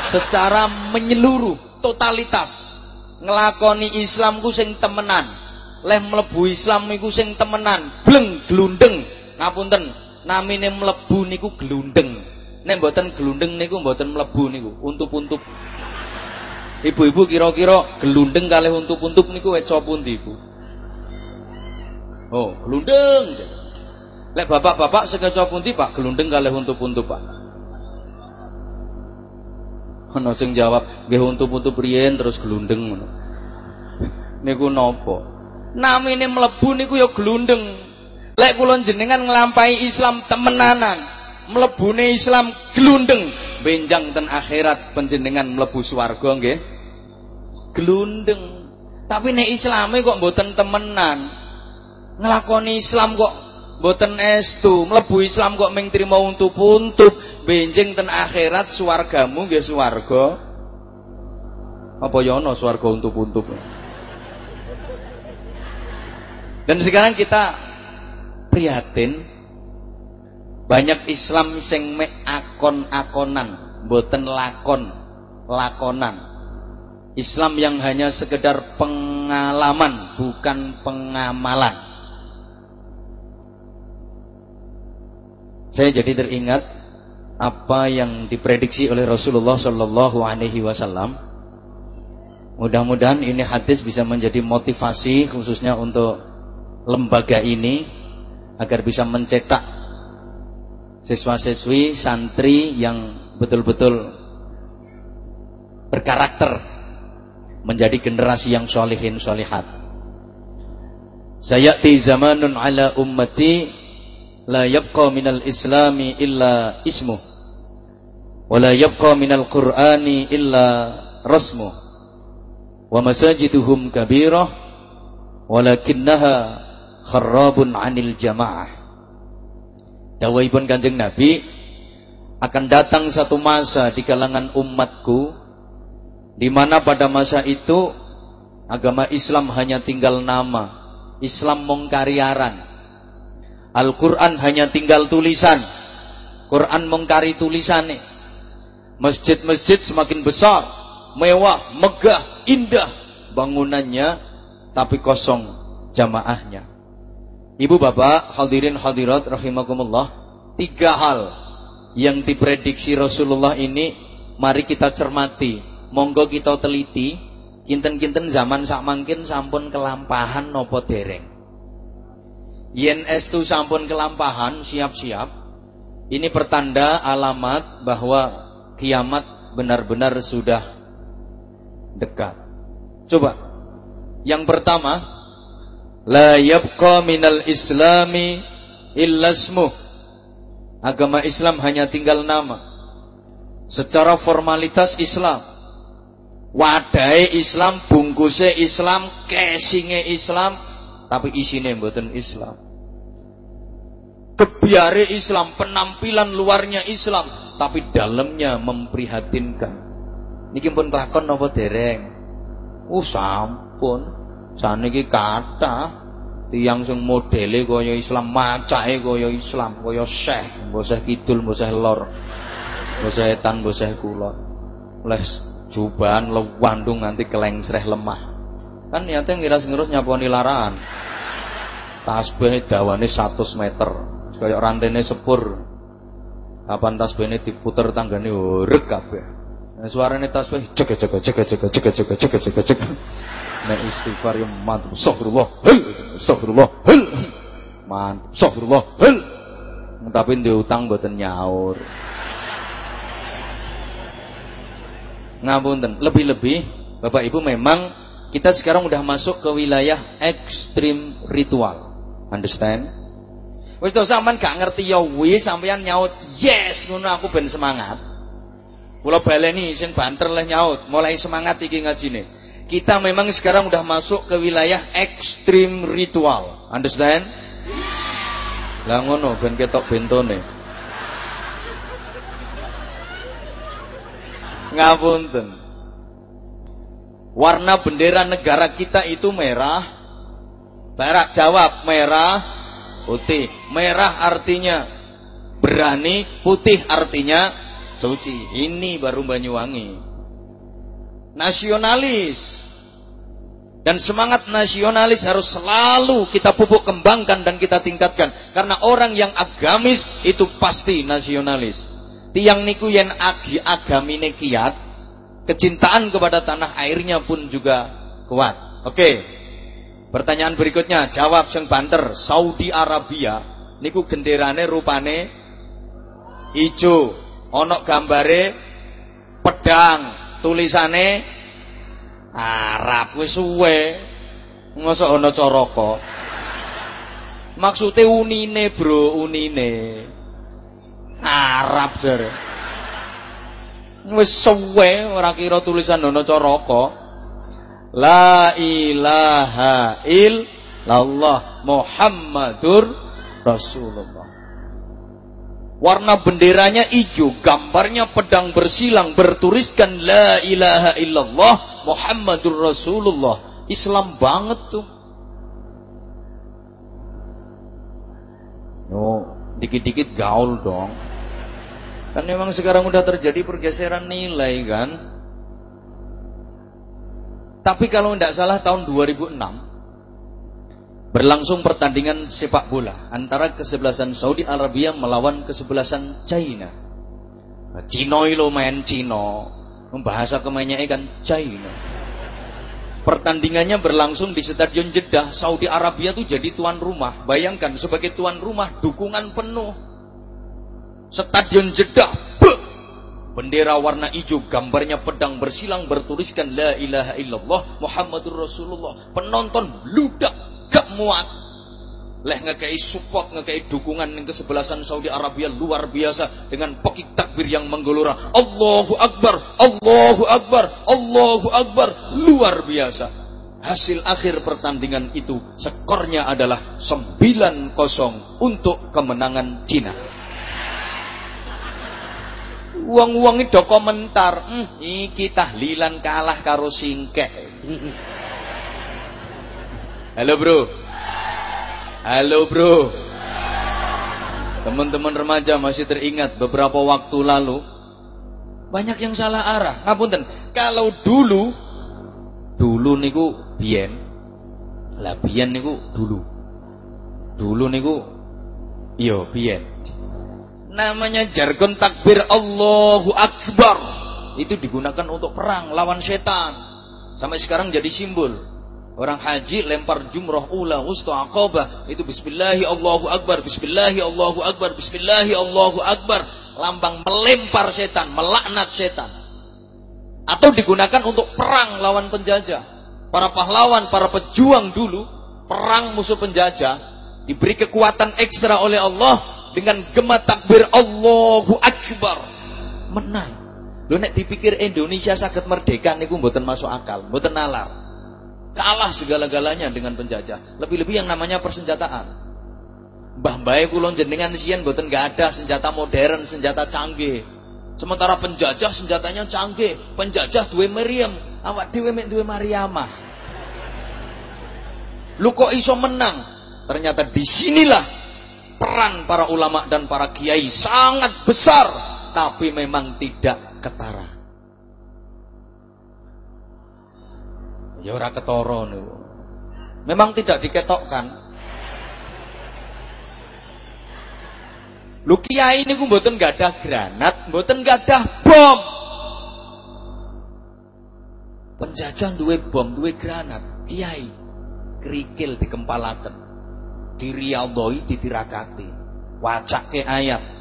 Secara menyeluruh totalitas ngelakoni Islamku sing temenan. Leh mlebu Islam niku sing temenan bleng glundeng. Ngapunten namine mlebu niku glundeng. Nek mboten glundeng niku mboten mlebu niku untup-untup. Ibu-ibu kira-kira glundeng kalih untup-untup niku weca pundi ibu? Oh glundeng lek bapak-bapak sekeca pundi Pak glundeng kalih untup-untup Pak Ana sing jawab, nggih untup-untup riyen terus glundeng ngono. Niku napa? Namine mlebu niku ya glundeng. Lek kula jenengan nglampahi Islam temenanan, mlebune Islam glundeng, benjang ten akhirat panjenengan mlebu swarga nggih. Glundeng. Tapi nek Islame kok mboten temenan. Nglakoni Islam kok mboten estu, mlebu Islam kok ming trima untup-untup, benjing ten akhirat swargamu nggih swarga. Apa ya ana swarga untup-untup dan sekarang kita prihatin. Banyak Islam sing mek akon-akonan boten lakon lakonan. Islam yang hanya sekedar pengalaman bukan pengamalan saya jadi teringat apa yang diprediksi oleh Rasulullah Shallallahu Alaihi Wasallam. Mudah-mudahan ini hadis bisa menjadi motivasi khususnya untuk lembaga ini agar bisa mencetak siswa-siswi santri yang betul-betul berkarakter menjadi generasi yang solehin solehat. Sayati zamanun ala ummati la yabqa minal islami illa ismu wa la yabqa minal qur'ani illa rasmu wa masajiduhum kabirah. Walakinnaha kharrabun anil jamaah. Dawuhipun Kanjeng Nabi akan datang satu masa di kalangan umatku di mana pada masa itu agama Islam hanya tinggal nama Islam mongkariaran Al-Quran hanya tinggal tulisan. Quran mengkari tulisan. Masjid-masjid semakin besar, mewah, megah, indah bangunannya, tapi kosong jamaahnya. Ibu bapak, hadirin hadirat rahimakumullah, tiga hal yang diprediksi Rasulullah ini mari kita cermati, monggo kita teliti, kinten-kinten zaman sak mangkin sampun kelampahan nopo dereng. Yen estu sampun kelampahan, siap-siap. Ini pertanda alamat bahwa kiamat benar-benar sudah dekat. Coba. Yang pertama, la yabqa minal islami illa. Agama Islam hanya tinggal nama. Secara formalitas Islam. Wadai Islam, bungkusnya Islam, casingnya Islam, tapi isinya mboten Islam kebiare Islam, penampilan luarnya Islam, tapi dalamnya memprihatinkan. Niki pun kelakon napa dereng? Oh sampun. Saniki kata tiang sing modele kaya Islam, macake kaya Islam, kaya Syekh, mboseh kidul, mboseh lor. Mboseh etan, mboseh kulon. Oleh jubahan lewandung nganti kelengsreh lemah. Kan niate ngiras-ngirus nyaponi larangan. Tasbih dawane 100 meter. Kaya rantene sepur. Kapan tasbihne diputer tanggane urek kabeh. Nah, suarane tasbih cek cek cek cek cek cek cek cek cek. Nek istighfar ya mantap. Astagfirullah. Hel. Astagfirullah. Hel. Mantap. Astagfirullah. Hel. Tapi diutang mboten nyaur. Ngapunten, lebih-lebih Bapak Ibu memang kita sekarang udah masuk ke wilayah ekstrim ritual. Understand? Wis to sampean gak ngerti ya wis sampean nyaut yes ngono aku ben semangat. Kula baleni sing banter lah nyaut, mulai semangat iki ngajine. Kita memang sekarang udah masuk ke wilayah ekstrim ritual. Understand? Lah ngono ben ketok bentone. Ngapunten. Warna bendera negara kita itu merah. Barak jawab merah, putih. Merah artinya berani, putih artinya suci. Ini baru Banyuwangi. Nasionalis. Dan semangat nasionalis harus selalu kita pupuk kembangkan dan kita tingkatkan. Karena orang yang agamis itu pasti nasionalis tiang niku yen agi agamine kiat, kecintaan kepada tanah airnya pun juga kuat. Oke. Pertanyaan berikutnya, jawab sing banter. Saudi Arabia niku genderane rupane ijo, onok gambare pedang, tulisane Arab wis suwe. Mosok ana coroko. Maksude unine, Bro, unine. Arab jare. Wis suwe ora kira tulisan Dono Caraka. La ilaha illallah Muhammadur Rasulullah. Warna benderanya hijau, gambarnya pedang bersilang bertuliskan la ilaha illallah Muhammadur Rasulullah. Islam banget tuh. Oh, dikit-dikit gaul dong. Kan memang sekarang udah terjadi pergeseran nilai kan. Tapi kalau tidak salah tahun 2006 berlangsung pertandingan sepak bola antara kesebelasan Saudi Arabia melawan kesebelasan China. Cino lo main Cino, membahasa kemainnya kan China. Pertandingannya berlangsung di Stadion Jeddah, Saudi Arabia tuh jadi tuan rumah. Bayangkan sebagai tuan rumah dukungan penuh Stadion Jeddah, bendera warna hijau, gambarnya pedang bersilang bertuliskan La ilaha illallah Muhammadur Rasulullah. Penonton ludak, gak muat. Leh ngekei support, ngekei dukungan yang kesebelasan Saudi Arabia luar biasa dengan pekik takbir yang menggelora. Allahu Akbar, Allahu Akbar, Allahu Akbar, luar biasa. Hasil akhir pertandingan itu skornya adalah 9-0 untuk kemenangan Cina. Wong-wong itu komentar, hm, iki tahlilan kalah karo singkek. (laughs) Halo bro. Halo bro. Teman-teman remaja masih teringat beberapa waktu lalu banyak yang salah arah. Ngapunten, kalau dulu dulu niku biyen lah biyen niku dulu. Dulu niku iya biyen namanya jargon takbir Allahu Akbar. Itu digunakan untuk perang lawan setan. Sampai sekarang jadi simbol. Orang haji lempar jumroh ula wusta aqabah. Itu bismillahi Allahu Akbar bismillahi Allahu Akbar bismillahi Allahu Akbar. Lambang melempar setan melaknat setan. Atau digunakan untuk perang lawan penjajah. Para pahlawan para pejuang dulu perang musuh penjajah diberi kekuatan ekstra oleh Allah dengan gema takbir Allahu Akbar menang Lo nek dipikir Indonesia sakit merdeka niku mboten masuk akal, mboten nalar. Kalah segala-galanya dengan penjajah. Lebih-lebih yang namanya persenjataan. Mbah mbae kula jenengan sian mboten gak ada senjata modern, senjata canggih. Sementara penjajah senjatanya canggih, penjajah duwe meriam, awak dhewe mek duwe Mariamah. Lu kok iso menang? Ternyata di sinilah peran para ulama dan para kiai sangat besar, tapi memang tidak ketara. Ya ora ketara. Memang tidak diketokkan. Lu kiai niku mboten gadah granat, mboten gadah bom. Penjajah duwe bom, duwe granat, kiai kerikil dikempalaken Diriyaudhoi ditirakati. Wacake ayat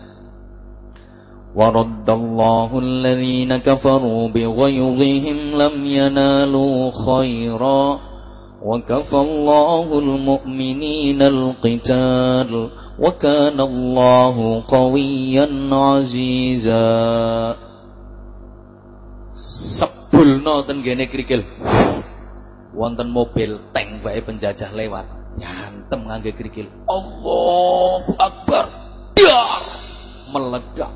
ورد الله الذين كفروا بغيظهم لم ينالوا خيرا وكفى الله المؤمنين القتال وكان الله قويا عزيزا sebulno ten gene krikil wonten mobil tank bae penjajah lewat yantem ngangge krikil Allahu Akbar. Dar meledak.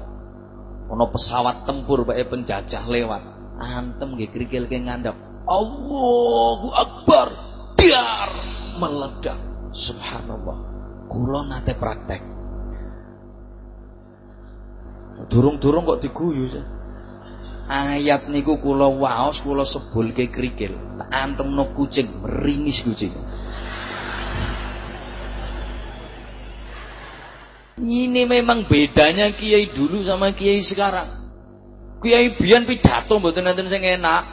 Ono pesawat tempur bae penjajah lewat. Antem nggih krikil ke ngandap. Allahu Akbar. Dar meledak. Subhanallah. Kula nate praktek. Durung-durung kok diguyu sih ayat niku kula waos kula sebulke krikil tak antemno kucing meringis kucing Ini memang bedanya kiai dulu sama kiai sekarang. Kiai biyen pidato mboten nanten sing enak.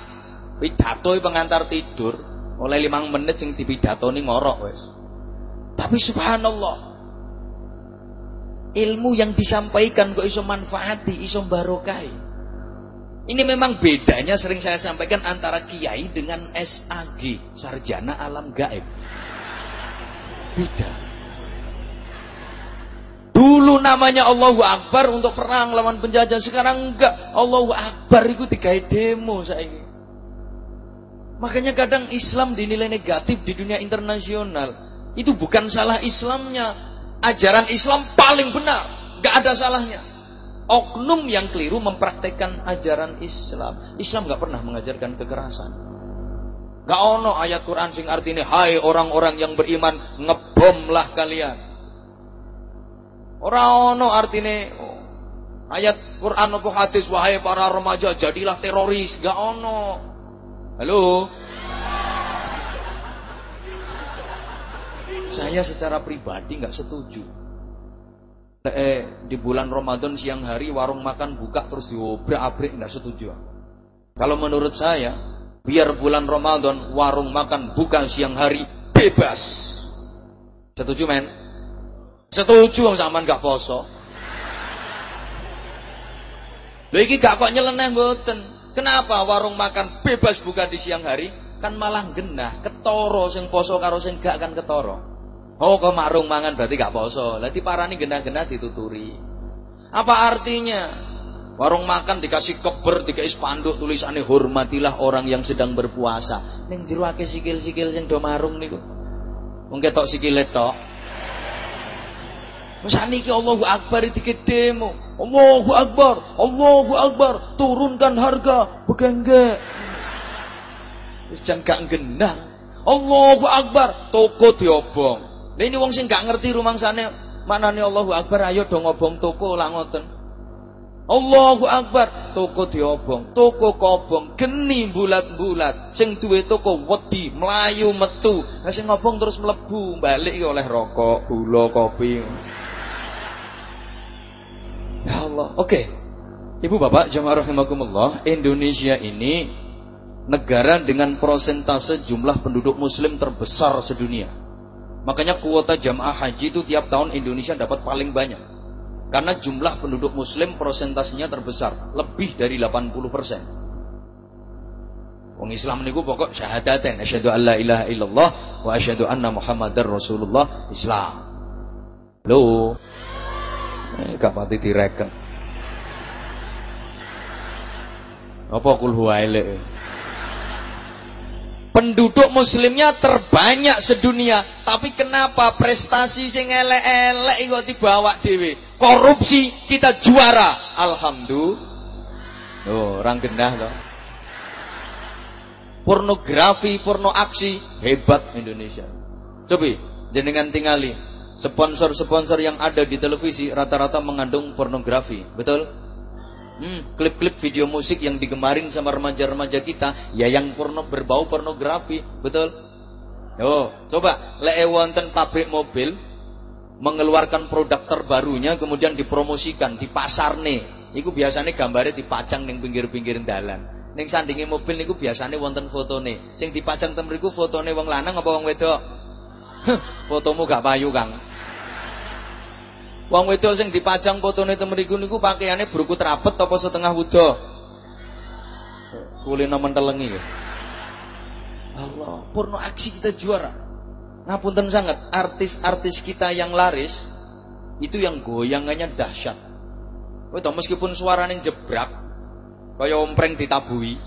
Pidato pengantar tidur, oleh limang menit sing dipidatoni ngorok wes. Tapi subhanallah, ilmu yang disampaikan kok iso manfaati, iso barokai. Ini memang bedanya sering saya sampaikan antara kiai dengan SAG, sarjana alam gaib. Beda. Dulu namanya Allahu Akbar untuk perang lawan penjajah, sekarang enggak. Allahu Akbar itu digawe demo ini. Makanya kadang Islam dinilai negatif di dunia internasional. Itu bukan salah Islamnya. Ajaran Islam paling benar, enggak ada salahnya. Oknum yang keliru mempraktekkan ajaran Islam. Islam enggak pernah mengajarkan kekerasan. Gak ono ayat Quran sing artinya Hai orang-orang yang beriman Ngebomlah kalian Ora ono artine ayat Quran apa hadis wahai para remaja jadilah teroris, gak ono. Halo. Saya secara pribadi nggak setuju. Eh, di bulan Ramadan siang hari warung makan buka terus diobrak-abrik nggak setuju. Kalau menurut saya, biar bulan Ramadan warung makan buka siang hari bebas. Setuju men? Setuju sampean gak poso. Lho iki gak kok nyeleneh mboten. Kenapa warung makan bebas buka di siang hari? Kan malah genah, ketoro sing poso karo sing gak kan ketoro. Oh, kok marung mangan berarti gak poso. Lah diparani genah-genah dituturi. Apa artinya? Warung makan dikasih keber, dikasih spanduk tulisannya hormatilah orang yang sedang berpuasa. Ning jero akeh sikil-sikil sing do marung niku. Wong ketok sikile tok. Saniki Allahu Akbar demo. Allahu Akbar, Allahu Akbar, turunkan harga, begengge. Wis jan gak genah. Allahu Akbar, toko diobong. Lah ini wong sing gak ngerti rumangsane manane Allahu Akbar, ayo dong ngobong toko lah ngoten. Allahu Akbar, toko diobong, toko kobong, geni bulat-bulat, sing duwe toko wedi, melayu metu, nah sing ngobong terus mlebu, balik oleh rokok, gula, kopi. Ya Allah. Oke. Okay. Ibu Bapak jemaah rahimakumullah, Indonesia ini negara dengan prosentase jumlah penduduk muslim terbesar sedunia. Makanya kuota jamaah haji itu tiap tahun Indonesia dapat paling banyak. Karena jumlah penduduk muslim prosentasenya terbesar, lebih dari 80 persen. Wong Islam niku pokok syahadaten asyhadu alla ilaha illallah wa asyhadu anna muhammadar rasulullah Islam. Halo. Gak pati direken. Apa kul Penduduk muslimnya terbanyak sedunia, tapi kenapa prestasi sing elek-elek kok dibawa dhewe? Korupsi kita juara. Alhamdulillah. Oh, orang genah loh. Pornografi, porno aksi hebat Indonesia. Coba jenengan tinggali sponsor-sponsor yang ada di televisi rata-rata mengandung pornografi, betul? Hmm, klip-klip video musik yang digemarin sama remaja-remaja kita ya yang porno berbau pornografi, betul? Oh, coba lek wonten pabrik mobil mengeluarkan produk terbarunya kemudian dipromosikan di pasar nih Iku biasanya gambarnya dipajang ning pinggir-pinggir dalan. Ning sandingi mobil niku biasanya wonten fotone. Sing dipajang mriku fotone wong lanang apa wong wedok? Fotomu gak payu, Kang. Wong wedok sing dipajang fotone tem mriku niku pakaiane brukut rapet apa setengah wudo? Kulino mentelengi. Allah, porno aksi kita juara. Ngapunten sangat, artis-artis kita yang laris itu yang goyangannya dahsyat. Itu meskipun suaranya jebrak, kaya ompreng ditabui,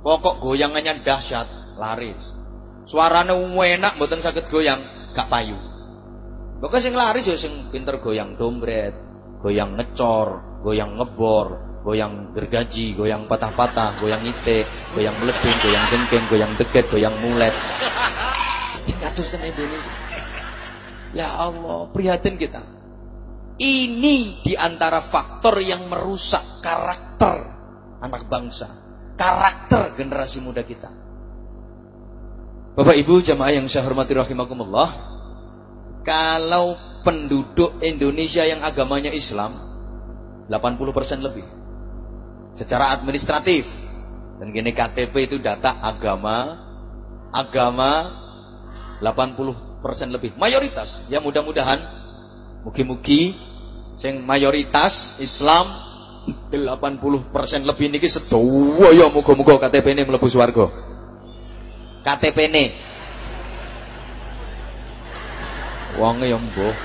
pokok goyangannya dahsyat, laris. Suaranya enak, mboten sakit goyang, gak payu. Pokoknya sing laris ya sing pinter goyang dombret, goyang ngecor, goyang ngebor, goyang gergaji, goyang patah-patah, goyang itik, goyang meledung, goyang jengkeng, goyang deget, goyang mulet. (laughs) Cekatus Indonesia. Ya Allah, prihatin kita. Ini di antara faktor yang merusak karakter anak bangsa. Karakter generasi muda kita. Bapak Ibu jamaah yang saya hormati rahimakumullah. Kalau penduduk Indonesia yang agamanya Islam 80% lebih. Secara administratif. Dan gini KTP itu data agama agama 80% lebih. Mayoritas. Ya mudah-mudahan Mugi-mugi sing mayoritas Islam 80% lebih niki sedoyo ya muga-muga KTP ini mlebu swarga. KTP ini. Wonge ya mbuh.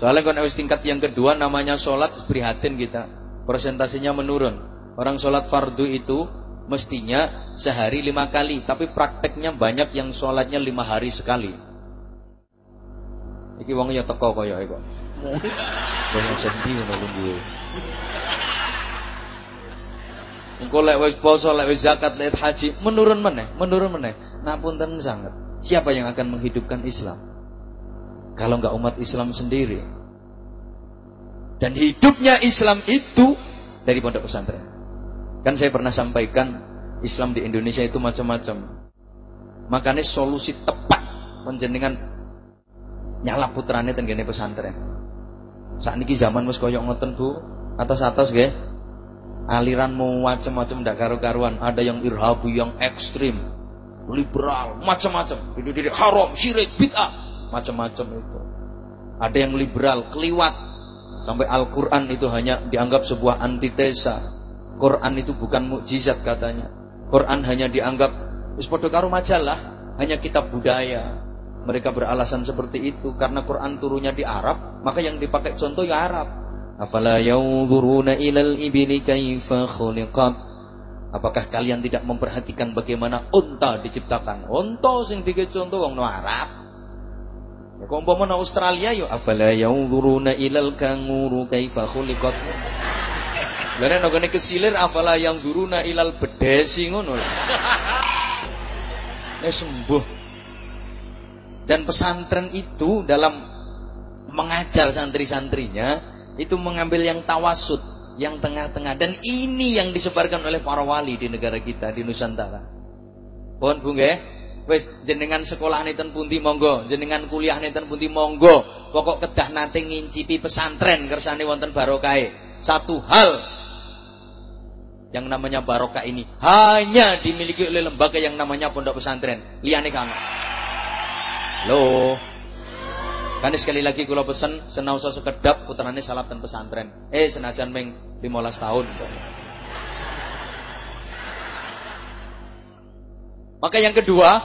Soalnya kalau wis tingkat yang kedua namanya sholat prihatin kita. Presentasinya menurun. Orang sholat fardu itu mestinya sehari lima kali. Tapi prakteknya banyak yang sholatnya lima hari sekali. Iki wong ya teko kaya kok. Wis sendi ngono lungguhe. Engko lek wis poso, lek wis zakat, lek haji, menurun meneh, menurun meneh. Napunten sangat. Siapa yang akan menghidupkan Islam? Kalau enggak umat Islam sendiri. Dan hidupnya Islam itu dari pondok pesantren. Kan saya pernah sampaikan Islam di Indonesia itu macam-macam. Makanya solusi tepat penjenengan nyala putrane ten kene pesantren. Saat niki zaman wis koyok ngoten Bu, atas-atas. Aliran mau macam-macam ndak karu-karuan, ada yang irhabu yang ekstrim, liberal, macam-macam. Dididik haram, syirik, bid'ah, macam-macam itu. Ada yang liberal, keliwat. Sampai Al-Qur'an itu hanya dianggap sebuah antitesa. Quran itu bukan mukjizat katanya. Quran hanya dianggap wis karo majalah, hanya kitab budaya. Mereka beralasan seperti itu karena Quran turunnya di Arab, maka yang dipakai contoh ya Arab. Afala yanzuruna ilal ibili kaifa khuliqat? Apakah kalian tidak memperhatikan bagaimana unta diciptakan? Unta sing dike contoh wong Arab. Ya kok umpama Australia yo afala yanzuruna ilal kanguru kaifa khuliqat? Lah nek nggone kesilir afala yang duruna ilal bedesi ngono. Nek sembuh dan pesantren itu dalam mengajar santri-santrinya itu mengambil yang tawasud, yang tengah-tengah dan ini yang disebarkan oleh para wali di negara kita di Nusantara. Pohon Bu nggih. Wis jenengan sekolah neten pundi monggo, jenengan kuliah neten pundi monggo. Pokok kedah nate ngincipi pesantren kersane wonten barokah. Satu hal yang namanya barokah ini hanya dimiliki oleh lembaga yang namanya pondok pesantren. Liyane kan. Halo. Kan sekali lagi kula pesen senausa sekedap putrane salat dan pesantren. Eh senajan ming 15 tahun. Maka yang kedua,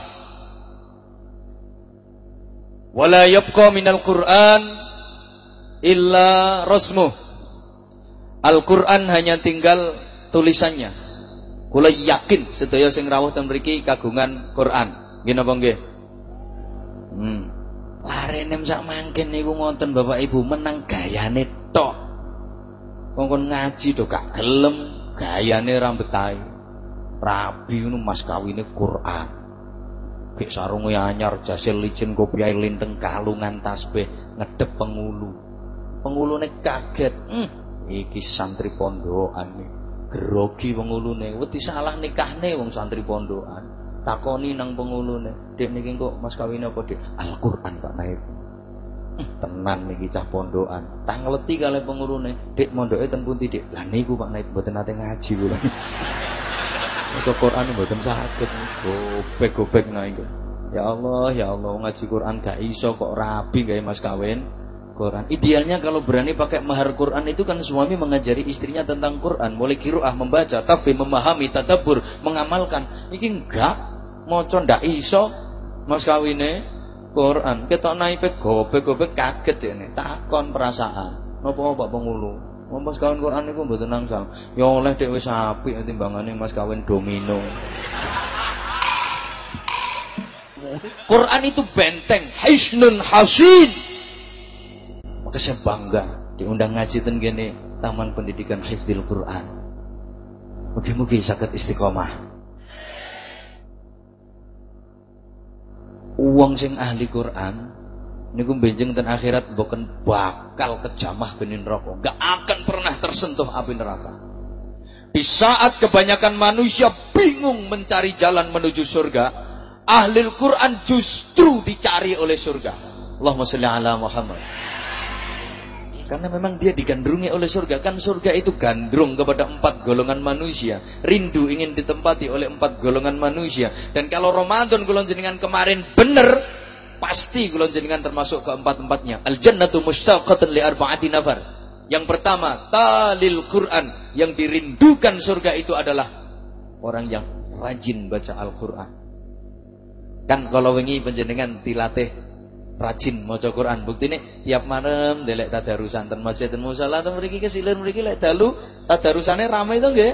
wala yabqa minal Qur'an illa rasmuh. Al-Qur'an hanya tinggal tulisannya. Kula yakin sedaya sing rawuh ten mriki kagungan Quran. Nggih napa? Hmm. Larene sak mangken niku Bapak Ibu menang gayane tok. Kongkon ngaji do gak gelem, gayane rambetai. Rabi ngono mas kawine Quran. Gek sarunge anyar, jasil licin kopiah linteng kalungan tasbih ngedep pengulu. Pengulune kaget. Hmm, iki santri pondokan nih. Grogi pengulune, wedi salah nikahne wong santri pondokan. Takoni nang pengulune, "Dek niki kok mas kawine apa, Dek?" Al-Qur'an Pak Naib tenan niki cah pondokan. Tak ngleti kali pengurune dik mondoke ten pundi dik? Lah niku Pak Naib mboten nate ngaji kula. (laughs) Maca Quran mboten saged. Gobek-gobek niku ya Allah ya Allah ngaji Quran gak iso kok rabi gawe mas kawin Quran. Idealnya kalau berani pakai mahar Quran itu kan suami mengajari istrinya tentang Quran, mulai kiroah membaca, tapi memahami, tadabur, mengamalkan. Ini enggak, mau ndak iso mas kawine Quran. Ketok naipet gobek-gobek kaget ya nih. Takon perasaan. Napa Pak Pengulu? Mas kawin Quran niku mboten nangsal. Ya oleh dhek wis apik timbangane Mas kawin domino. Quran itu benteng, hisnun hasin. Maka saya bangga diundang ngaji ten Taman Pendidikan Hifdzil Quran. Mugi-mugi sakit istiqomah. Uang sing ahli Quran niku benjing dan akhirat bukan bakal kejamah benin rokok, gak akan pernah tersentuh api neraka. Di saat kebanyakan manusia bingung mencari jalan menuju surga, ahli Quran justru dicari oleh surga. Allahumma sholli ala Muhammad. Karena memang dia digandrungi oleh surga. Kan surga itu gandrung kepada empat golongan manusia. Rindu ingin ditempati oleh empat golongan manusia. Dan kalau Ramadan kulon jenengan kemarin benar, pasti kulon jenengan termasuk keempat-empatnya. Al jannatu mushtaqatun li arba'ati nafar. Yang pertama, talil Quran. Yang dirindukan surga itu adalah orang yang rajin baca Al-Quran. Kan kalau wengi penjenengan dilatih rajin maca Quran. Buktine tiap malam delek tadarusan ten masjid ten musala ten mriki kesilir mriki lek dalu tadarusane rame to nggih.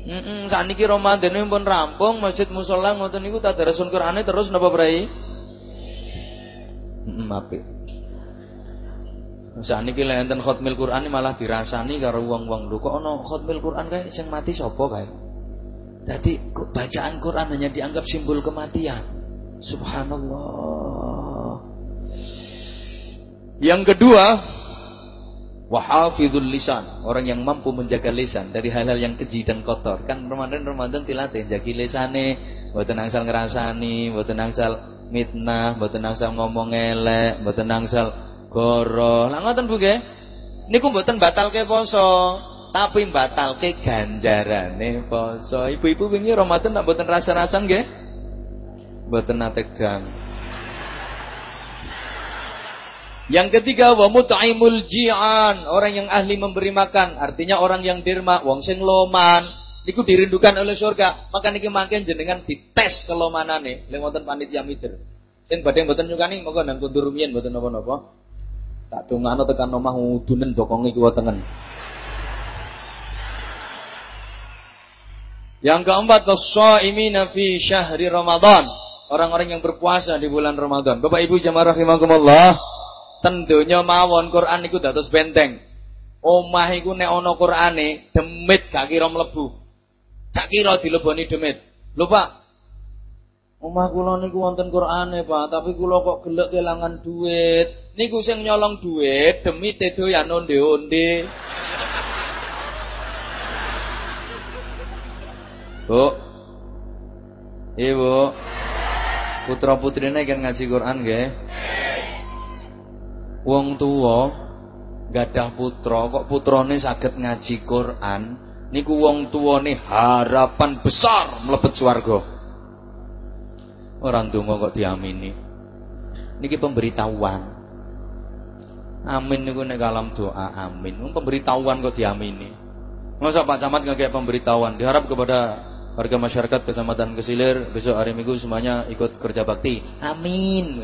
Heeh, saniki Ramadan pun rampung masjid musala ngoten niku tadarusun Qurane terus napa Brai? Heeh, apik. Saniki lek enten khotmil Quran malah dirasani karo wong-wong. Lho kok ana khotmil Quran kae sing mati sapa kae? Dadi bacaan Quran hanya dianggap simbol kematian. Subhanallah. Yang kedua, wahafidul lisan, orang yang mampu menjaga lisan dari hal-hal yang keji dan kotor. Kan Ramadan Ramadan dilatih jagi lisane, mboten angsal ngrasani, mboten angsal mitnah, mboten angsal ngomong elek, mboten angsal goro. Lah ngoten Bu nggih. Niku mboten batalke poso, tapi batalke ganjarane poso. Ibu-ibu wingi Ramadan nak mboten rasa-rasan nggih? Mboten nate Yang ketiga wa mut'imul ji'an, orang yang ahli memberi makan, artinya orang yang dirma, wong sing loman, niku dirindukan oleh surga. Maka niki mangken jenengan dites kelomanane lek wonten panitia mider. Sing badhe mboten nyukani monggo nang kundur rumiyin mboten napa-napa. Tak dongano tekan omah udunen dokonge kuwi tengen. Yang keempat, as-shaimina fi syahri Ramadan. Orang-orang yang berpuasa di bulan Ramadan. Bapak Ibu jamaah rahimakumullah tentunya mawon Quran iku dados benteng. Omah iku nek ana Qurane, demit gak kira mlebu. Gak kira dileboni demit. Lho Pak. Omah kula niku wonten Qurane, Pak, tapi kula kok gelek kelangan duit. Niku sing nyolong duit demi doyan onde-onde. Bu. Ibu. Putra putrine kan ngaji Quran nggih? Wong tua gadah putra kok putrane saged ngaji Quran niku wong tuane harapan besar mlebet swarga. Ora ndonga kok diamini. Niki pemberitahuan. Amin niku nek kalam doa amin. Pemberitahuan kok diamini. Masa Pak Camat nggak pemberitahuan? Diharap kepada warga masyarakat kecamatan Kesilir besok hari Minggu semuanya ikut kerja bakti. Amin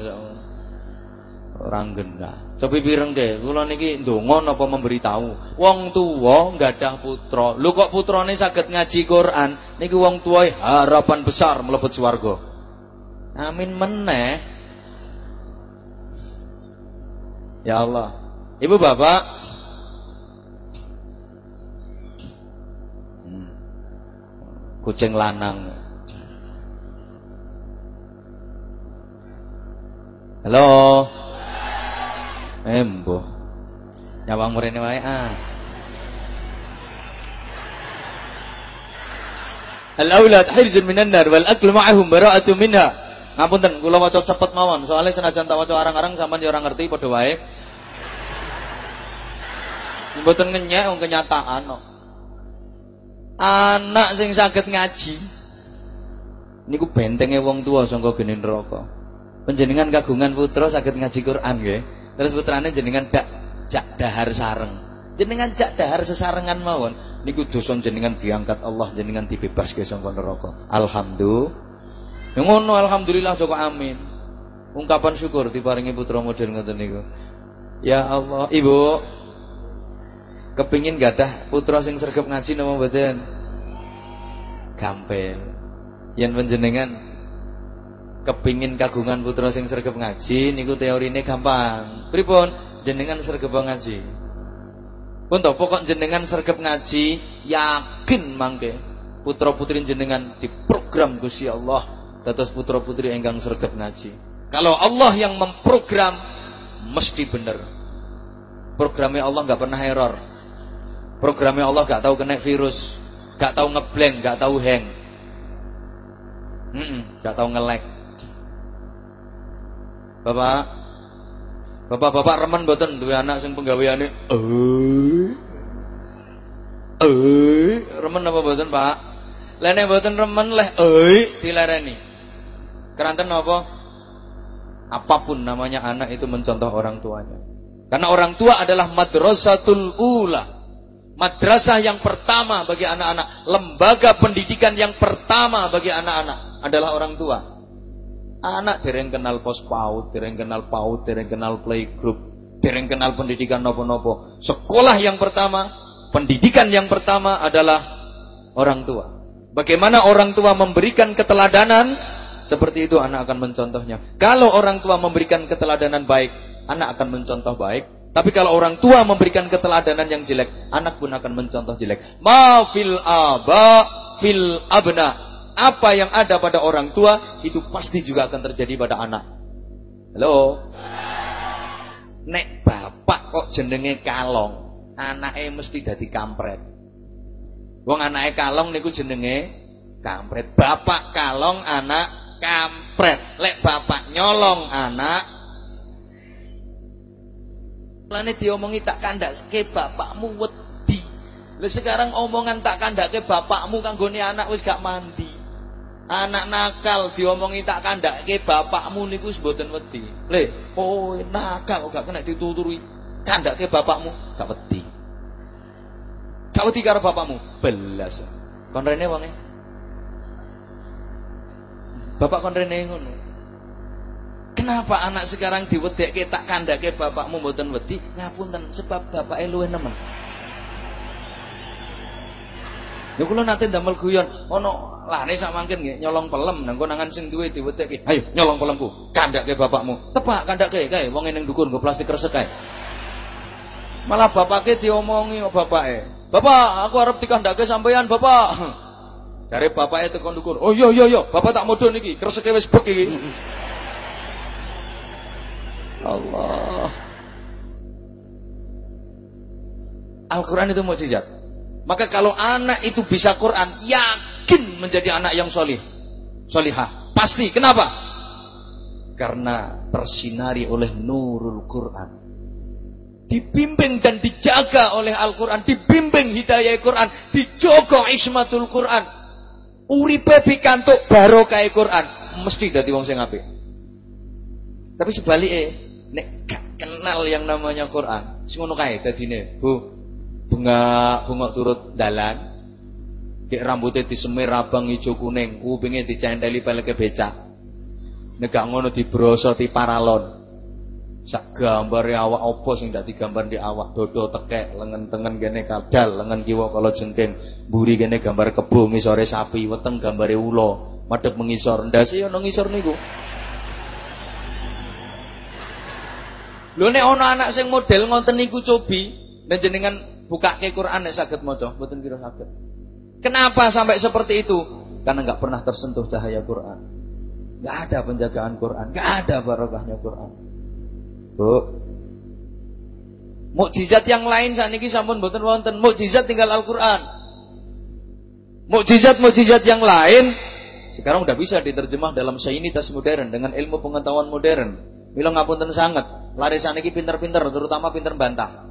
orang gendah. Coba pireng ke, kula niki ndonga napa memberitahu. Wong tuwa nggadah putra. Lho kok putrane saged ngaji Quran, niki wong tuwa harapan besar mlebet swarga. Amin meneh. Ya Allah. Ibu bapak. kucing lanang. Halo. Embo. Nyawang murene wae ah. Al-aulad hirzun minan nar wal aklu ma'ahum bara'atu minha. Ngapunten kula waca cepet mawon, soalnya senajan tak waca arang-arang sampean yo ora ngerti padha wae. Mboten ngenyek wong kenyataan kok. Anak sing saged ngaji niku bentenge wong tua sangka gene neraka. Panjenengan kagungan putra saged ngaji Quran nggih. Terus putrane jenengan dak jak dahar sareng. Jenengan jak dahar sesarengan mawon niku dosa jenengan diangkat Allah jenengan dibebaske sangka neraka. Alhamdulillah. Ngono alhamdulillah Joko amin. Ungkapan syukur diparingi putra model ngoten niku. Ya Allah, Ibu, kepingin gadah putra sing sregep ngaji napa mboten? Gampil. Yen panjenengan kepingin kagungan putra sing sregep ngaji niku teorine gampang. Pripun? Jenengan sregep ngaji. Pun to pokok jenengan sregep ngaji, yakin mangke putra putri jenengan diprogram Gusti Allah dados putra putri enggang sregep ngaji. Kalau Allah yang memprogram mesti bener. Programnya Allah nggak pernah error. Programnya Allah gak tahu kena virus, gak tahu ngeblank, gak tahu hang. Mm gak tahu ngelek. Bapak, bapak-bapak remen boten dua anak sing penggaweane eh eh remen apa boten, Pak? Lene boten remen leh eh dilarani. Keranten apa? Apa pun namanya anak itu mencontoh orang tuanya. Karena orang tua adalah madrasatul ula. Madrasah yang pertama bagi anak-anak, lembaga pendidikan yang pertama bagi anak-anak adalah orang tua. Anak dereng kenal pos paut, dereng kenal paut, dereng kenal playgroup, dereng kenal pendidikan nopo-nopo. Sekolah yang pertama, pendidikan yang pertama adalah orang tua. Bagaimana orang tua memberikan keteladanan, seperti itu anak akan mencontohnya. Kalau orang tua memberikan keteladanan baik, anak akan mencontoh baik. Tapi kalau orang tua memberikan keteladanan yang jelek, anak pun akan mencontoh jelek. Ma fil aba fil abna. Apa yang ada pada orang tua itu pasti juga akan terjadi pada anak. Halo. Nek bapak kok jenenge kalong, anaknya mesti dadi kampret. Wong anaknya kalong niku jenenge kampret. Bapak kalong, anak kampret. Lek bapak nyolong anak Lane diomongi tak ke bapakmu wedi. Lah sekarang omongan tak ke bapakmu kanggone anak wis gak mandi. Anak nakal diomongi tak ke bapakmu niku mboten wedi. Le, oh nakal gak kena dituturi. ke bapakmu gak wedi. Gak wedi karo bapakmu, belas. Kon rene wonge. Bapak kon rene ngono. Kenapa anak sekarang diwedekke tak kandake bapakmu mboten wedi? Ngapunten sebab bapake luwih nemen. Ya kula nate ndamel guyon, ana lane sak mangkin nggih nyolong pelem nang konangan sing duwe diwedekke. Ayo nyolong pelemku, kandake bapakmu. Tepak kandake kae wong ning dukun go plastik resek kae. Malah bapake diomongi kok bapake. Bapak, aku arep dikandake sampeyan, Bapak. (laughs) Jare bapake tekan dukun. Oh iya iya iya, Bapak tak modho niki, kreseke wis bek iki. (laughs) Allah. Al-Quran itu mukjizat. Maka kalau anak itu bisa Quran, yakin menjadi anak yang solih. Solihah. Pasti. Kenapa? Karena tersinari oleh nurul Quran. Dibimbing dan dijaga oleh Al-Quran. Dibimbing hidayah Quran. Dijogo ismatul Quran. Uripe pikantuk barokah Quran. Mesti dari wong sing apik. Tapi sebaliknya, nek kenal yang namanya Quran, sing ngono kae dadine, Bu. Bunga bunga turut dalan. Kek rambutnya disemir abang hijau kuning, kupingnya dicenteli peleke becak. Nek gak ngono dibrosoti paralon. Sak gambar awak opo sing ndak digambar di awak? Dodo tekek lengan tengen gene kadal lengan kiwa kalau jengking. Buri gene gambar kebo ngisore sapi weteng gambare ulo. Madhep mengisor. Ndase ono ngisor niku? Lho nek ana anak sing model ngoten niku cobi, jenengan bukake Quran nek saged maca, mboten kira saged. Kenapa sampai seperti itu? Karena nggak pernah tersentuh cahaya Quran. Nggak ada penjagaan Quran, nggak ada barokahnya Quran. Bu, Mukjizat yang lain saat ini sampun boten wonten. Mukjizat tinggal Al-Qur'an. Mukjizat-mukjizat yang lain sekarang udah bisa diterjemah dalam sainitas modern dengan ilmu pengetahuan modern. Mila ngapunten sangat. Lari saniki pinter-pinter terutama pinter bantah.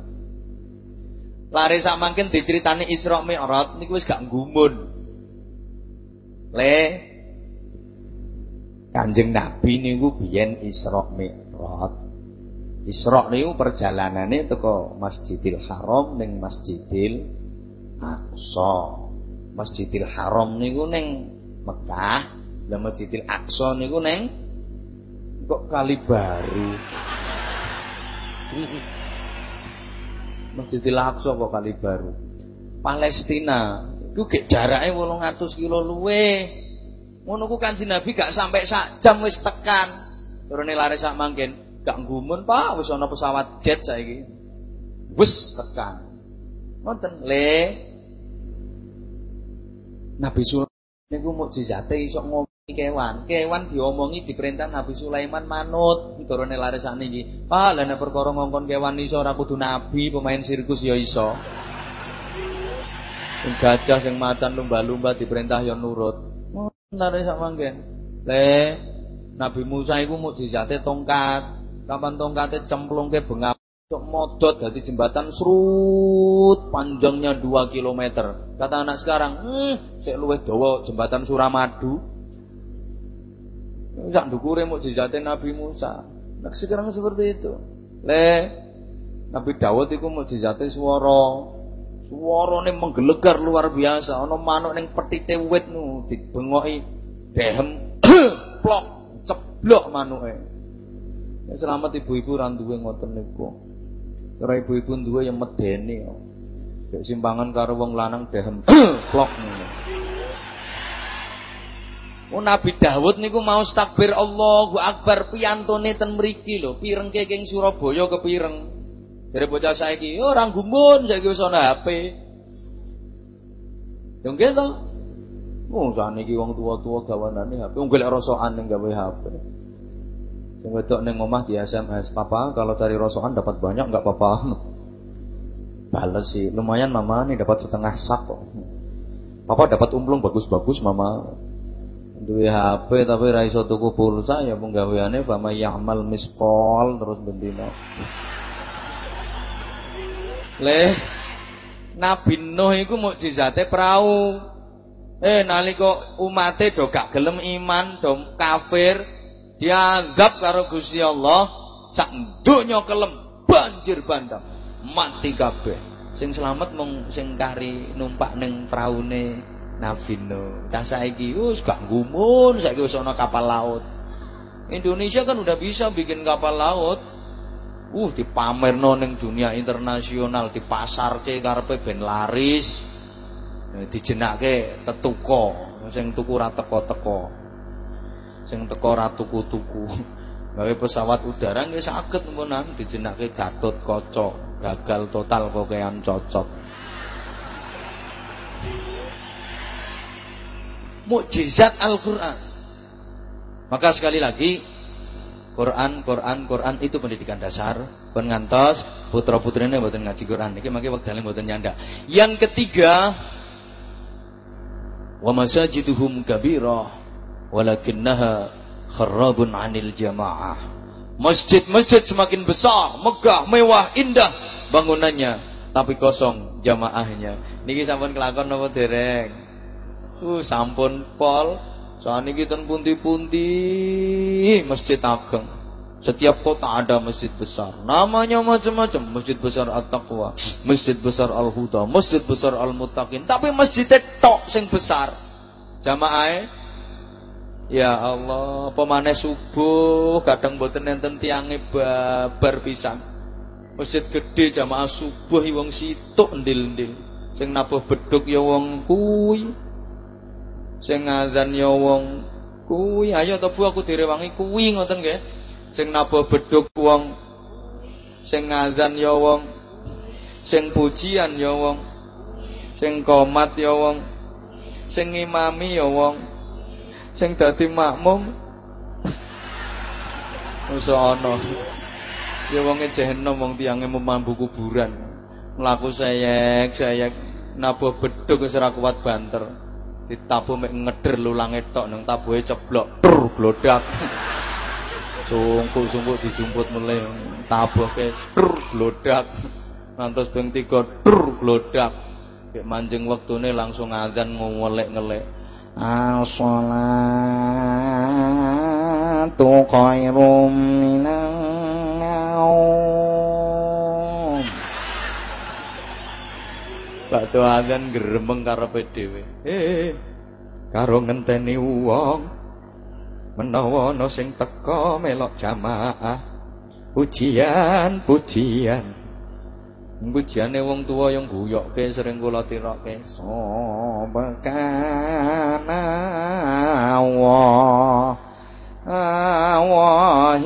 Lari mungkin diceritani Isra Mi'raj niku wis gak gumun. Le Kanjeng Nabi niku biyen Isra Mi'raj Isra niku perjalanane teko Masjidil Haram ning Masjidil Aqsa. Masjidil Haram niku ning Mekah, dan Masjidil Aqsa niku ning kok kali baru. (laughs) Masjidil Aqsa kok kali baru. Palestina iku gek jarake 800 kilo luwe. Ngono ku Kanjeng Nabi gak sampai sak jam wis tekan. Turune lare sak mangken gak gumun Pak, wis ana pesawat jet saiki. Wis tekan. Wonten le. Nabi Sulaiman niku mukjizate iso ngomongi kewan. Kewan diomongi diperintah Nabi Sulaiman manut. Turune lare sakniki. Pak, lha nek perkara ngongkon kewan iso ora kudu nabi, pemain sirkus ya iso. Gajah sing macan lumba-lumba diperintah ya nurut. Lare sak mangken. Le Nabi Musa iku mukjizate tongkat. Kapan tongkatnya cemplung ke bengap untuk modot dari jembatan serut panjangnya 2 km. Kata anak sekarang, hmm, saya luweh dawa jembatan Suramadu. Sak dukure mau jijatin Nabi Musa. Nah, sekarang seperti itu. Le Nabi Dawud jijatin suara suara ini menggelegar luar biasa. Ono manuk neng petite wit nu dibengoki dehem (clears throat) plok ceblok manuke. Ya selamat ibu-ibu randuwe ngoten niku. Cara ibu-ibu duwe yang medeni kok. Simpangan karo wong lanang dehem (clears throat) plok ngono. Oh Nabi Dawud niku mau takbir Allahu Akbar piyantone ten mriki lho, pireng keng Surabaya kepireng. Dari bocah saiki, orang gumun saiki wis ana HP. Yo nggih to. Oh saniki wong tua-tua gawanane HP, wong golek rosokan ning gawe HP. Yang wedok neng omah di SMS, "Papa, kalau cari rosokan dapat banyak nggak papa?" (laughs) Balas sih, lumayan mama nih dapat setengah sak. (laughs) Papa dapat umplung bagus-bagus mama. Duwe HP tapi ra iso tuku pulsa ya penggaweane fama ya'mal mispol terus bendina. Le Nabi Nuh iku mukjizate perahu. Eh nalika umate do gak gelem iman, do kafir, dianggap karo Gusti Allah sak donya kelem banjir bandang mati kabeh sing selamat mung sing kari numpak ning praune Nabi Nuh cah saiki wis gak gumun saiki wis ana kapal laut. Indonesia kan udah bisa bikin kapal laut. Uh dipamerno ning dunia internasional di pasar ke karepe ben laris. Dijenake tetuko sing tuku ra teko-teko. Sing teko ora tuku-tuku. (laughs) Gawe pesawat udara nggih saged menan dijenake Gatot Kaca, gagal total kokean cocok. Mukjizat Al-Qur'an. Maka sekali lagi Quran, Quran, Quran itu pendidikan dasar. Pun ngantos putra putrine mboten ngaji Quran. Iki mangke wektane mboten nyanda. Yang ketiga wa masajiduhum kabirah walakinnaha kharrabun anil jamaah. Masjid-masjid semakin besar, megah, mewah, indah bangunannya, tapi kosong jamaahnya. Niki sampun kelakon napa dereng? Uh, sampun pol. Soal niki ten pundi-pundi masjid ageng. Setiap kota ada masjid besar. Namanya macam-macam. Masjid besar At-Taqwa, Masjid besar Al-Huda, Masjid besar Al-Muttaqin. Tapi masjid tok sing besar. Jamaah Ya Allah, pemane subuh kadang boten enten tiange babar pisan. Masjid gede jamaah subuh wong situk ndil-ndil. Sing nabuh beduk ya wong kuwi. Sing ngazan ya wong kuwi. Ayo to aku direwangi kuwi ngoten nggih. Sing nabuh beduk wong sing ngazan ya wong sing pujian ya wong sing komat ya wong Sing ngimami ya wong. Sing dadi makmum (laughs) Masa ana. Ya wonge jehenom wong tiange memambu kuburan. Mlaku sayek, sayek nabuh bedhug wis kuat banter. Ditabuh mek ngeder lulange tok nang tabuhe ceblok. Tur glodak. Sungkuk-sungkuk dijumput meleh tabuhke tur glodak. Ngantos ping 3 tur glodak. Nek manjing wektune langsung azan ngolek-ngelek. As-salatu khairum minan Bakdo azan gremeng karepe dhewe. Eh, karo ngenteni wong menawa ana sing teka melok jamaah. Pujian, pujian. Pujiane wong tua yang guyokke sering kula tirokke. Sobekana wa awahil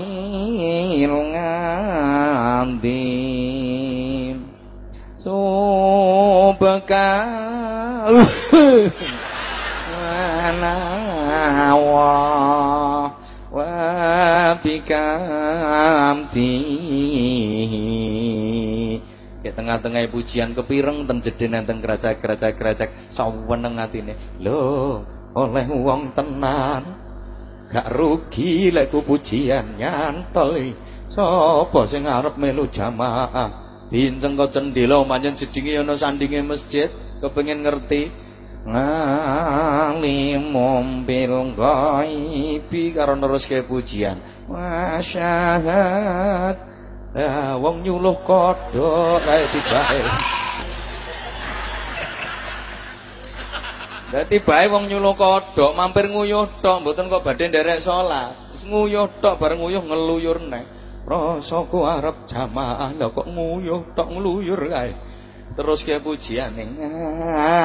ngandim. Sobekana wa wa bikamtihi Ke tengah-tengah pujian kepireng ten jedene ten keracak-keracak-keracak saweneng atine. Lho, oleh wong tenan. Gak rugi lek ku pujian nyantol. Sapa sing arep melu jamaah? Dinceng kok cendela manjen jedinge ana sandinge masjid, kepengin ngerti. Ngalimum bil ghaibi karo neruske pujian. Masyahad Ya, wong nyuluh kodhok kae tibae. Dadi bae wong nyuluh kodhok mampir nguyuh tok mboten kok badhe nderek salat. Wis nguyuh tok bareng nguyuh ngeluyur neh. Rasaku arep jamaah lho kok nguyuh tok ngluyur kae. Terus ke pujian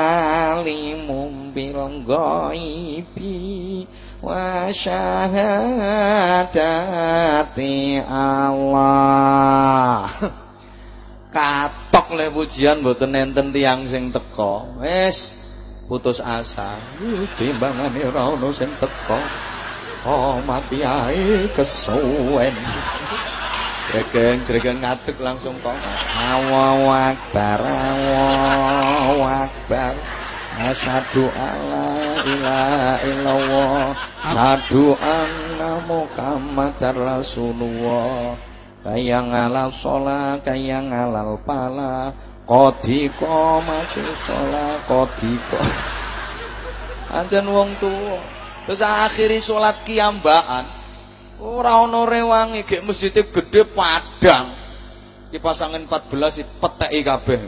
ngalimum bil ghaibi wa syahadati Allah. Katok le pujian mboten enten tiyang sing teka. Wis putus asa. Timbangane ora ono sing teka. Oh mati ae kesuwen. Gregeng gregeng ngadeg langsung kok. Allahu akbar. Allahu akbar. Asyhadu alla ilaha illallah. Asyhadu anna Muhammadar Rasulullah. Kayang alal sholat, kayang alal pala. Kodiko mati sholat, kodiko. (laughs) Anjen wong tuwa. Terus akhiri sholat kiambaan. Ora ana rewangi gek masjid gede padang. Kipas angin 14 peteki kabeh.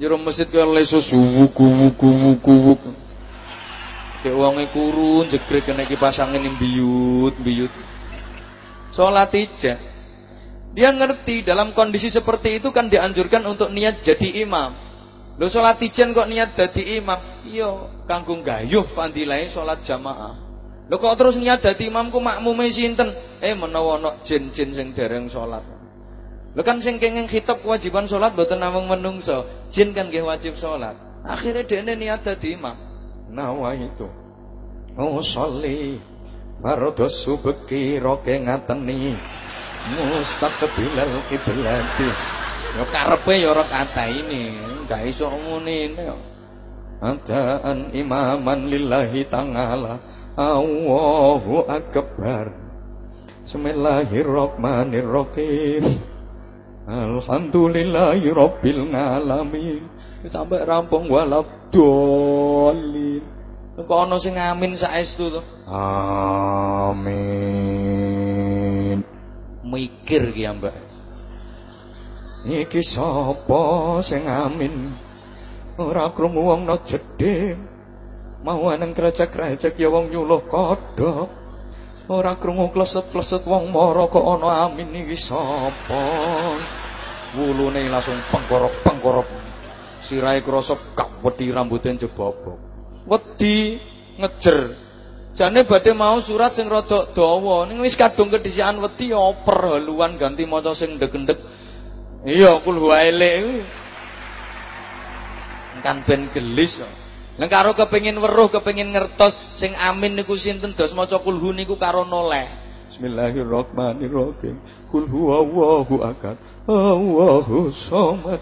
Jero masjid kaya leso suwuku wuku wuku wuku. Gek wonge kurun jegrek kena kipas angin biyut biyut. Salat ijah. Dia ngerti dalam kondisi seperti itu kan dianjurkan untuk niat jadi imam. Lo sholat ijen kok niat jadi imam? Iya, kanggo gayuh fadilahe sholat jamaah. Lho kok terus niat dadi imamku makmume sinten? Eh menawa ana jin-jin sing dereng salat. Lho kan sing kenging khitab kewajiban salat mboten namung menungso, jin kan nggih wajib salat. Akhirnya dene niat dadi imam. Nawa itu. Oh sholli Farodo subeki roke ngateni Mustaqbilal kiblati Ya karepe ya ora kata ini Gak iso ngene Adaan imaman lillahi ta'ala. Allahu Akbar. Bismillahirrahmanirrahim. Alhamdulillahi Rabbil Alamin. Sampai rampung walab dolin. Kok ana sing amin saestu to? Amin. Mikir ki mbak Iki sapa sing amin Ora krungu wong no jeding Mau aneng krecek-krecek ya wong nyuluh kodhok. Ora krungu kleset-kleset wong mara kok ana amin iki sapa? Wulune langsung pengkorop-pengkorop. Sirahe krasa kak wedi rambute jebobok. Wedi ngejer. Jane badhe mau surat sing rada dawa. Ning wis kadung kedhisikan wedi oper haluan ganti maca sing ndek-ndek. Iya kul huwaile iku. Kan ben gelis kok. Lah karo kepengin weruh, kepengin ngertos sing amin niku sinten dos maca kulhu niku karo noleh. Bismillahirrahmanirrahim. Kul huwallahu ahad. Allahu somad.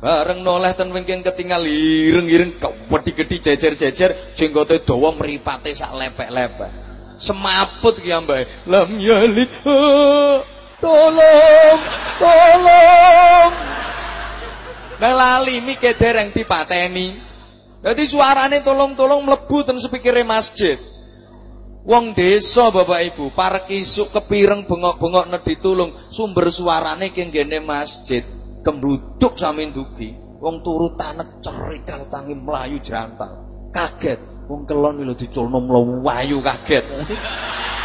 Bareng noleh ten wingking ketinggal ireng-ireng kewedi-gedi jejer-jejer jenggote dawa mripate sak lepek-lepek. Semaput ki ambae. Lam yalid. Tolong, tolong. Nah lali mike dereng dipateni. Jadi suarane tolong-tolong mlebu ten sepikire masjid. Wong desa Bapak Ibu, para kisuk kepireng bengok-bengok nedhi tulung, sumber suarane kenggene masjid kemruduk samin dugi. Wong turu tanek cerikal tangi melayu jantang. Kaget. Wong kelon lho diculno mlayu kaget.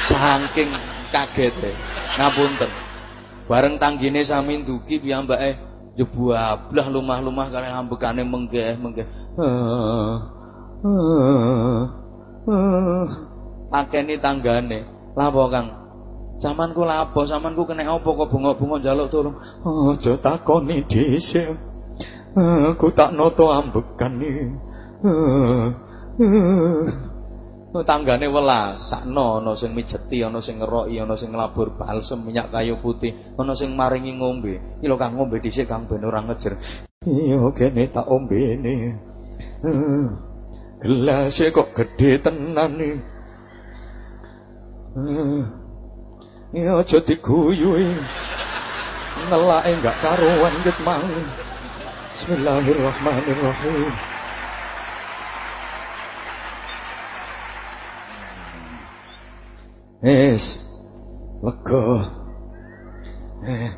Saking kagete. Ngapunten. Bareng tanggine samin dugi piyambake jebuablah lumah-lumah kali ambekane menggeh-menggeh. Akeni tanggane. Lapo Kang? Samanku lapo, samanku kena apa kok bengok-bengok njaluk tulung. Aja takoni dhisik. Aku tak noto ambekane. Tanggane welas, sakno ana sing mijeti, ana sing ngeroki, ana sing nglabur balsem minyak kayu putih, ana sing maringi ngombe. Iki lho Kang ngombe dhisik Kang ben ora ngejer. Iya kene tak ombene. Gelas kok gede tenan nih. Ya aja diguyui. Ngelake enggak karuan ket mang. Bismillahirrahmanirrahim. Es lega. Eh,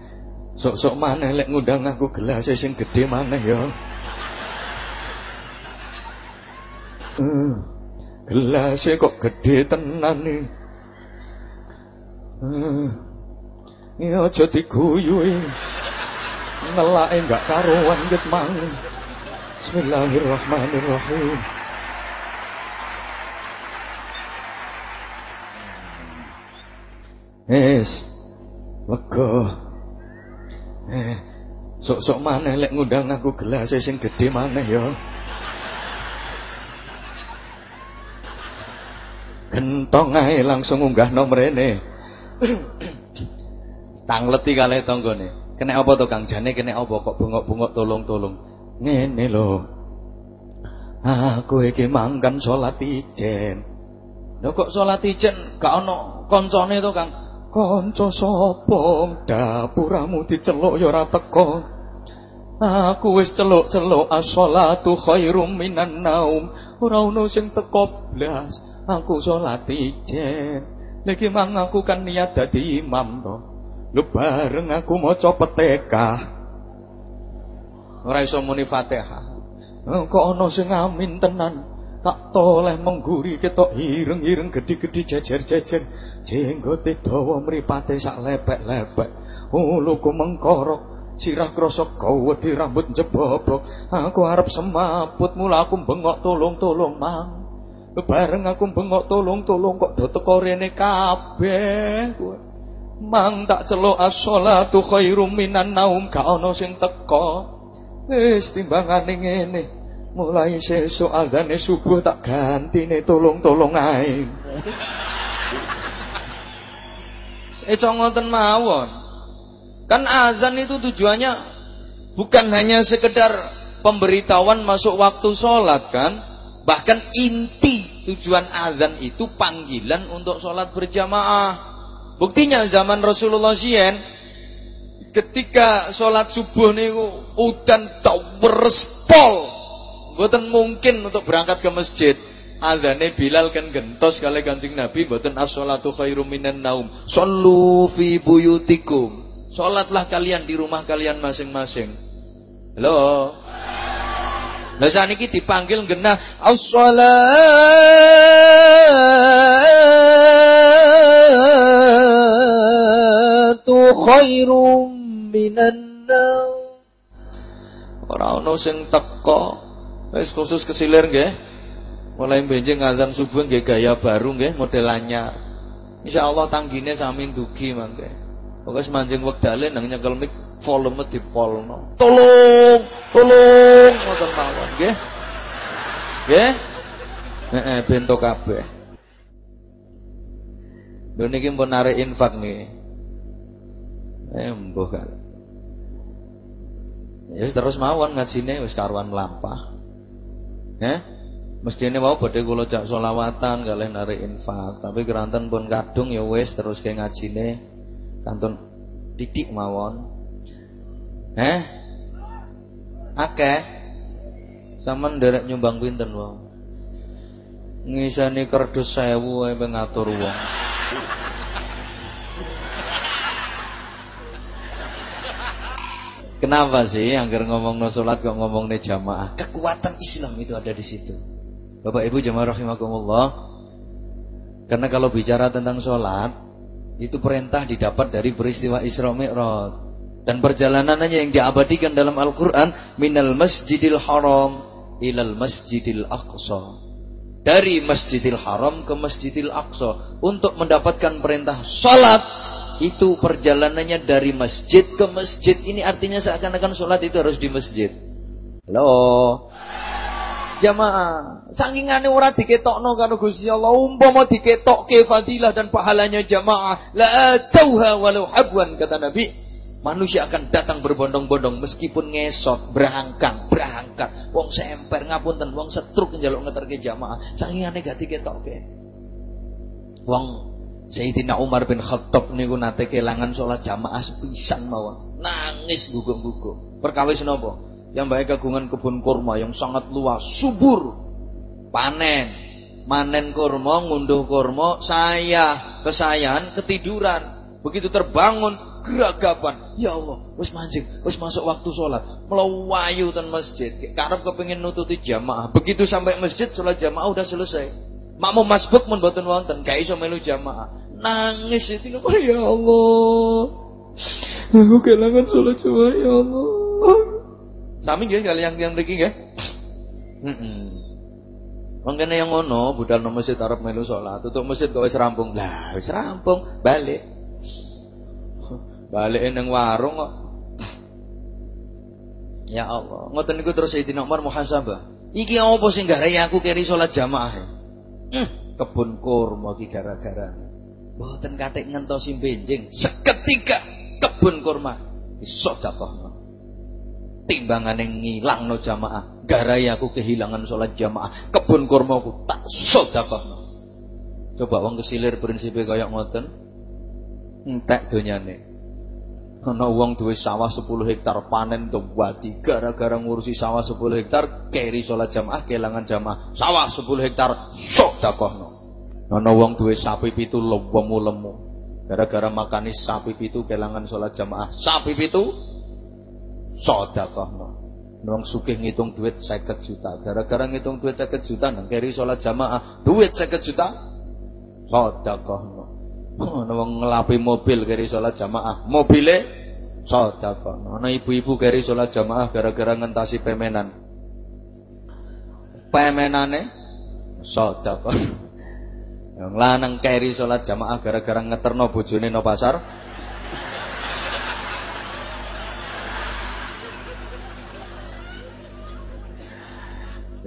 sok-sok maneh lek ngundang aku gelas sing gede maneh ya. Hmm, gelas kok gede tenan nih. Ya aja diguyui. Nelake enggak karuan ket mang. Bismillahirrahmanirrahim. Es lega. Eh, sok-sok maneh lek ngundang aku gelas sing gede maneh ya. Gentong ae langsung unggah nomrene. Tangleti kalih tanggane. Kena apa to Kang Jane kena apa kok bengok-bengok tolong-tolong. Ngene lho. Aku iki mangkan salat ijen. Lho kok salat ijen gak ana kancane to Kang? Kanca sapa dapuramu diceluk ya ora teko. Aku wis celuk-celuk as-shalatu khairum minan naum. Ora ono sing teko blas. Aku salat ijen. Niki mang aku kan niat dadi imam to. Lu bareng aku maca Fatihah. Ora iso muni Fatihah. Kok ana sing amin tenan. Tak toleh mengguri ketok ireng-ireng gede-gede jejer-jejer. Jenggote dawa mripate sak lepek-lepek. Uluku mengkorok. Sirah krosok gawedi rambut jebobok. Aku arep semaput mula aku bengok tolong-tolong mang. bareng aku bengok tolong-tolong kok do teko rene kabeh mang tak celuk as-shalatu khairum minan naum gak ana sing teko wis timbangane ngene mulai sesuk azane subuh tak gantine tolong-tolong ae Eco ngoten mawon. Kan azan itu tujuannya bukan hanya sekedar pemberitahuan masuk waktu sholat kan, Bahkan inti tujuan azan itu panggilan untuk sholat berjamaah. Buktinya zaman Rasulullah Sien ketika sholat subuh niku udan tak berespol. Bukan mungkin untuk berangkat ke masjid. Azane Bilal kan gentos kali kancing Nabi buatan as-sholatu khairum minan naum. Sallu fi buyutikum. Sholatlah kalian di rumah kalian masing-masing. Halo. Lah saniki dipanggil genah as-shalatu khairum minan Ora ono sing teko. Wis khusus kesilir nggih. Mulai benjing azan subuh nggih gaya baru nggih model anyar. Insyaallah tanggine sami dugi mangke. Pokoke semanjing wektale nang nyekel mik volume dipolno. Tolong, tolong ngoten mawon nggih. Nggih. Heeh, bento kabeh. Lho niki pun narik infak nih. Eh mbuh kan. Ya terus mawon ngajine wis karuan mlampah. Eh? Mestine wau badhe kula jak selawatan kalih narik infak, tapi keranten pun kadung ya wis terus ke ngajine kantun titik mawon. Eh? Akeh. Saman nderek nyumbang pinten wau? Ngisani kerdus 1000 ae ngatur wong. Kenapa sih yang ngomong no sholat kok ngomong nih jamaah? Kekuatan Islam itu ada di situ. Bapak Ibu jamaah rahimakumullah. Karena kalau bicara tentang sholat, itu perintah didapat dari peristiwa Isra Mi'raj. Dan perjalanannya yang diabadikan dalam Al-Quran, minal masjidil haram ilal masjidil aqsa. Dari masjidil haram ke masjidil aqsa. Untuk mendapatkan perintah sholat, itu perjalanannya dari masjid ke masjid. Ini artinya seakan-akan sholat itu harus di masjid. Halo. Jamaah, sangingane ora diketokno karo Gusti Allah, umpama diketokke fadilah dan pahalanya jamaah, la tauha walau habwan kata Nabi. Manusia akan datang berbondong-bondong meskipun ngesot, berangkang, berangkat. Wong semper ngapunten, wong setruk njaluk ngeterke jamaah, sangingane gak diketokke. Wong Sayyidina Umar bin Khattab niku nate kelangan sholat jamaah sepisan mawon. Nangis gugung-gugung. Perkawis napa? Yang baik kagungan kebun kurma yang sangat luas, subur. Panen. Manen kurma, ngunduh kurma, saya kesayan ketiduran. Begitu terbangun geragapan. Ya Allah, wis mancing, wis masuk waktu sholat. Melawayu ten masjid. Karep kepengin nututi jamaah. Begitu sampai masjid sholat jamaah udah selesai. Makmum masbuk mun boten wonten, gak iso melu jamaah. Nangis itu kok ya Allah. Aku kehilangan sholat jamaah ya Allah. Sami nggih kalian yang mriki nggih? Heeh. Mangkene yang ngono budal nang masjid arep melu salat, tutup masjid kok wis rampung. Lah, wis rampung, balik. Balik nang warung kok. Ya Allah, ngoten niku terus Sayyidina Umar muhasabah. Iki apa sing garai aku keri salat jamaah? Hmm, kebun kurma ki gara-gara. Mboten katik ngentosi benjing, seketika kebun kurma disedekahno. Timbangane ngilangno jamaah, garai aku kehilangan sholat jamaah, kebun kurma aku tak sedekahno. Coba wong kesilir prinsipnya kaya ngoten. Entek donyane. Ana wong duwe sawah 10 hektar panen wadi gara-gara ngurusi sawah 10 hektar keri salat jamaah kelangan jamaah. Sawah 10 hektar sok dakohno. Ana wong duwe sapi pitu lemu-lemu. Gara-gara makani sapi pitu kelangan salat jamaah. Sapi pitu sedekahno. Wong sugih ngitung duit 50 juta. Gara-gara ngitung duit 50 juta nang keri salat jamaah, duit 50 juta sedekahno. Ana wong ngelapi mobil keri salat jamaah, mobile sedekah. Ana ibu-ibu keri salat jamaah gara-gara ngentasi pemenan. Pemenane sedekah. (laughs) Yang lanang keri salat jamaah gara-gara ngeterno bojone no pasar. (laughs)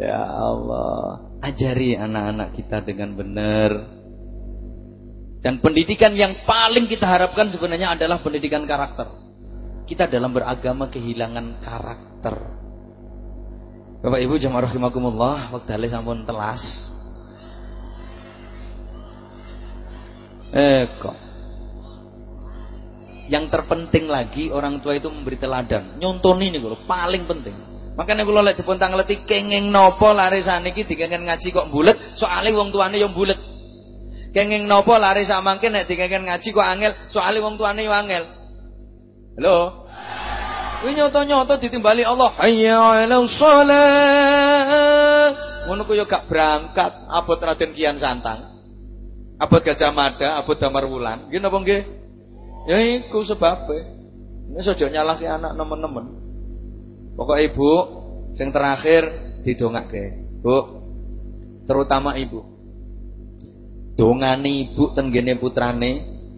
Ya Allah, ajari anak-anak kita dengan benar dan pendidikan yang paling kita harapkan sebenarnya adalah pendidikan karakter. Kita dalam beragama kehilangan karakter. Bapak Ibu jamaah rahimakumullah, waktu sampun telas. Eh kok. Yang terpenting lagi orang tua itu memberi teladan. Nyontoni ini kalau paling penting. Makanya kalau lihat dipun tangleti kenging nopo lari saniki dikengken ngaji kok bulet, soalnya wong tuane yang bulet. Kenging nopo lari sak mangke nek dikengken ngaji kok angel, soalé wong tuane yo angel. Halo. Kuwi nyoto-nyoto ditimbali Allah. Hayya 'alal shalah. Ngono ku yo gak berangkat abot Raden Kian Santang. Abot Gajah Mada, abot Damar Wulan. Nggih napa nggih? Ya iku sebabe. Ini aja nyalahke anak nemen-nemen. Pokok ibu sing terakhir didongake. Bu, terutama ibu dongane ibu tenggene putrane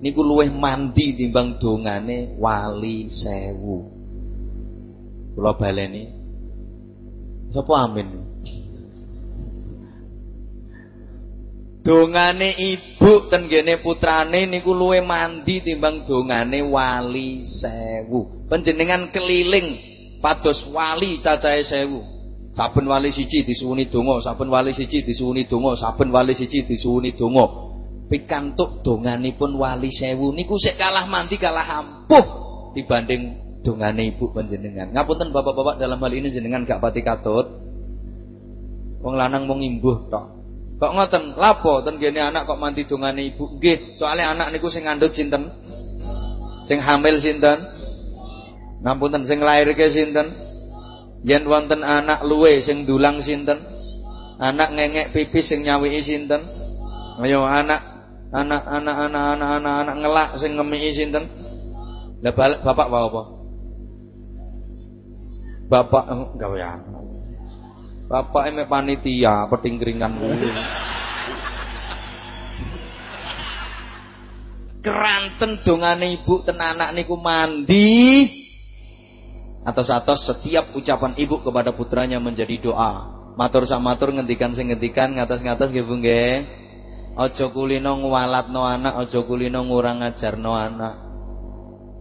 niku luwih mandi timbang dongane wali sewu. Kula baleni. Sapa amin? Dongane ibu ten gene putrane niku luwe mandi timbang dongane wali sewu. Panjenengan keliling pados wali cacahe sewu. Saben wali siji disuwuni donga, saben wali siji disuwuni donga, saben wali siji disuwuni donga. Pikantuk donganipun wali sewu niku sik kalah mandi kalah ampuh dibanding dongane ibu panjenengan. Ngapunten bapak-bapak dalam hal ini jenengan gak pati katut. Wong lanang mung imbuh tok. Kok ngoten, lapo ten gene anak kok mandi dongane ibu? Nggih, soalnya anak niku sing ngandhut sinten? Sing hamil sinten? Ngapunten sing lairke sinten? Yen wonten anak luwe sing dulang sinten? Anak ngengek pipis sing nyawiki sinten? Ayo anak anak anak anak anak anak anak ngelak sing ngemiki sinten? Lah bapak wae apa? Bapak eh, ya. Bapak emek panitia petingkringan kuwi. Keranten dongane ibu ten anak niku mandi. Atos-atos setiap ucapan ibu kepada putranya menjadi doa. Matur sak matur ngendikan sing ngendikan ngatas-ngatas nggih Bu nggih. Aja kulino ngwalatno anak, aja kulino ngurang ajarno anak.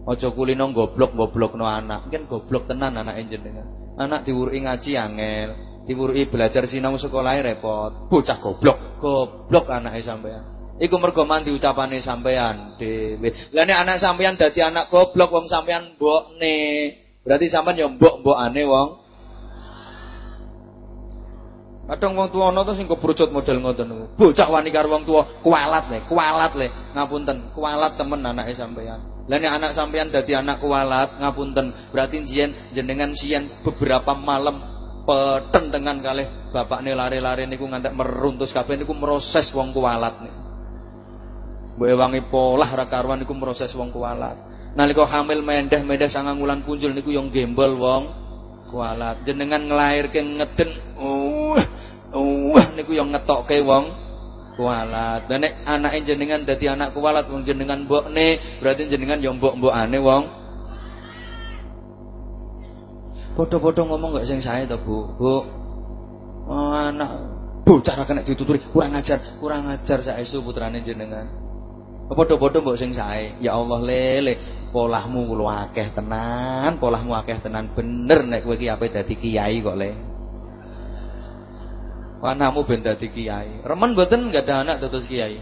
Aja kulino goblok-goblokno anak. Mungkin goblok tenan anak jenengan. Anak diwuruki ngaji angel diwuruki belajar sinau sekolah repot. Bocah goblok, goblok anake sampean. Iku mergo mandi ucapane sampean dhewe. Lah anak sampean dadi anak goblok wong sampean mbokne. Berarti sampean ya mbok-mbokane wong. Kadang wong tuwa ana to sing kebrucut model ngoten niku. Bocah wani karo wong tuwa kualat le, kualat le. Ngapunten, kualat temen anake sampean. Lah nek anak sampean dadi anak kualat, ngapunten, berarti jian jenengan sian beberapa malam petentengan kalih bapakne lari-lari niku ngantek meruntus kabeh niku proses wong kualat niku. Mbok ewangi polah ra karuan niku proses wong kualat. Nalika hamil mendah-mendah sangang wulan punjul niku yang gembel wong kualat. Jenengan nglairke ngeden uh uh niku yang ngetokke wong kualat. Dan nek anake jenengan dadi anak kualat wong jenengan mbokne berarti jenengan yang mbok-mbokane wong Bodoh-bodoh ngomong gak sing saya to, Bu. Bu. Oh, anak bocah ra kena dituturi, kurang ajar, kurang ajar saestu putrane jenengan. Bodoh-bodoh mbok sing sae. Ya Allah lele, polahmu kula akeh tenan, polahmu akeh tenan bener nek kowe iki ape dadi kiai kok le. Anakmu ben dadi kiai. Remen mboten gak ada anak dados kiai.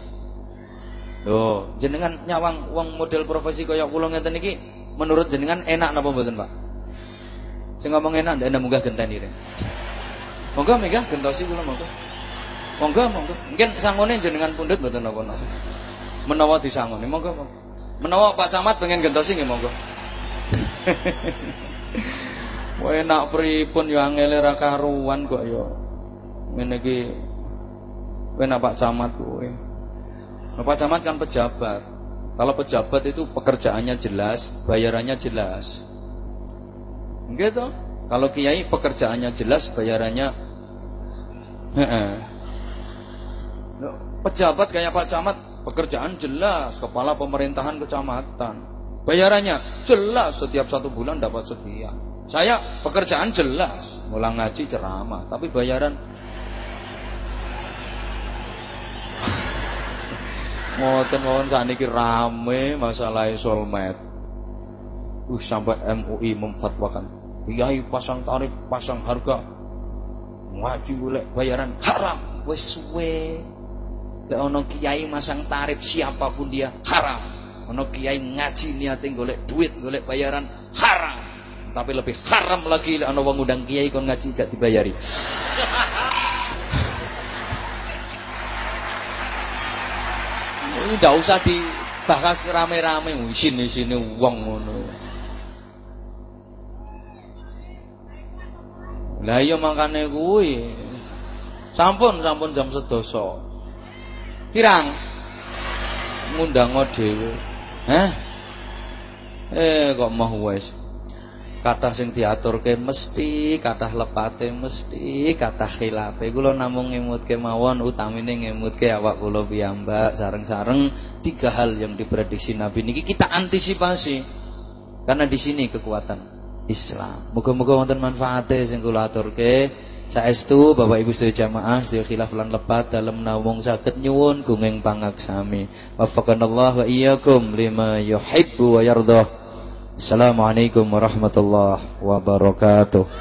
Loh, jenengan nyawang wong model profesi kaya kula ngeten iki menurut jenengan enak napa mboten, Pak? Sing ngomong enak ndak munggah genteni rek. Monggo megah gentosi kula monggo. Monggo monggo. Mungkin sangone jenengan pundhut mboten napa-napa. Menawa disangone monggo monggo. Menawa Pak Camat pengen gentosi nggih monggo. (laughs) Wah enak pripun yo angele ra karuan kok yo. Ngene iki enak Pak Camat kowe. Nah, Pak Camat kan pejabat. Kalau pejabat itu pekerjaannya jelas, bayarannya jelas. Gitu. Kalau kiai pekerjaannya jelas, bayarannya Pejabat kayak Pak Camat, pekerjaan jelas, kepala pemerintahan kecamatan. Bayarannya jelas, setiap satu bulan dapat sekian. Saya pekerjaan jelas, ngulang ngaji ceramah, tapi bayaran Ngoten mawon saniki rame masalah solmed. Uh sampai MUI memfatwakan Kiai pasang tarif, pasang harga. Ngaji lek bayaran haram, wis suwe. Lek ana kiai masang tarif siapa pun dia haram. Ana kiai ngaji niate golek duit, golek bayaran haram. Tapi lebih haram lagi lek ana wong ngundang kiai kon ngaji gak dibayari. Ini usah dibahas rame-rame, sini-sini wong ngono. Lah iya makane kuwi. Sampun sampun jam sedoso. Kirang ngundang dhewe. Hah? Eh kok mau wis. Kathah sing diaturke mesti, kathah lepate mesti, kathah khilafe. Kula namung ngemutke mawon utamine ngemutke awak kula piyambak sareng-sareng tiga hal yang diprediksi Nabi niki kita antisipasi. Karena di sini kekuatan Islam. Muga-muga wonten manfaate sing kula aturke. Saestu Bapak Ibu sedaya jamaah sedaya khilaf lan lepat dalam nawung saged nyuwun gunging pangaksami. Waffaqanallah wa iyyakum lima yuhibbu wa yardah. Assalamualaikum warahmatullahi wabarakatuh.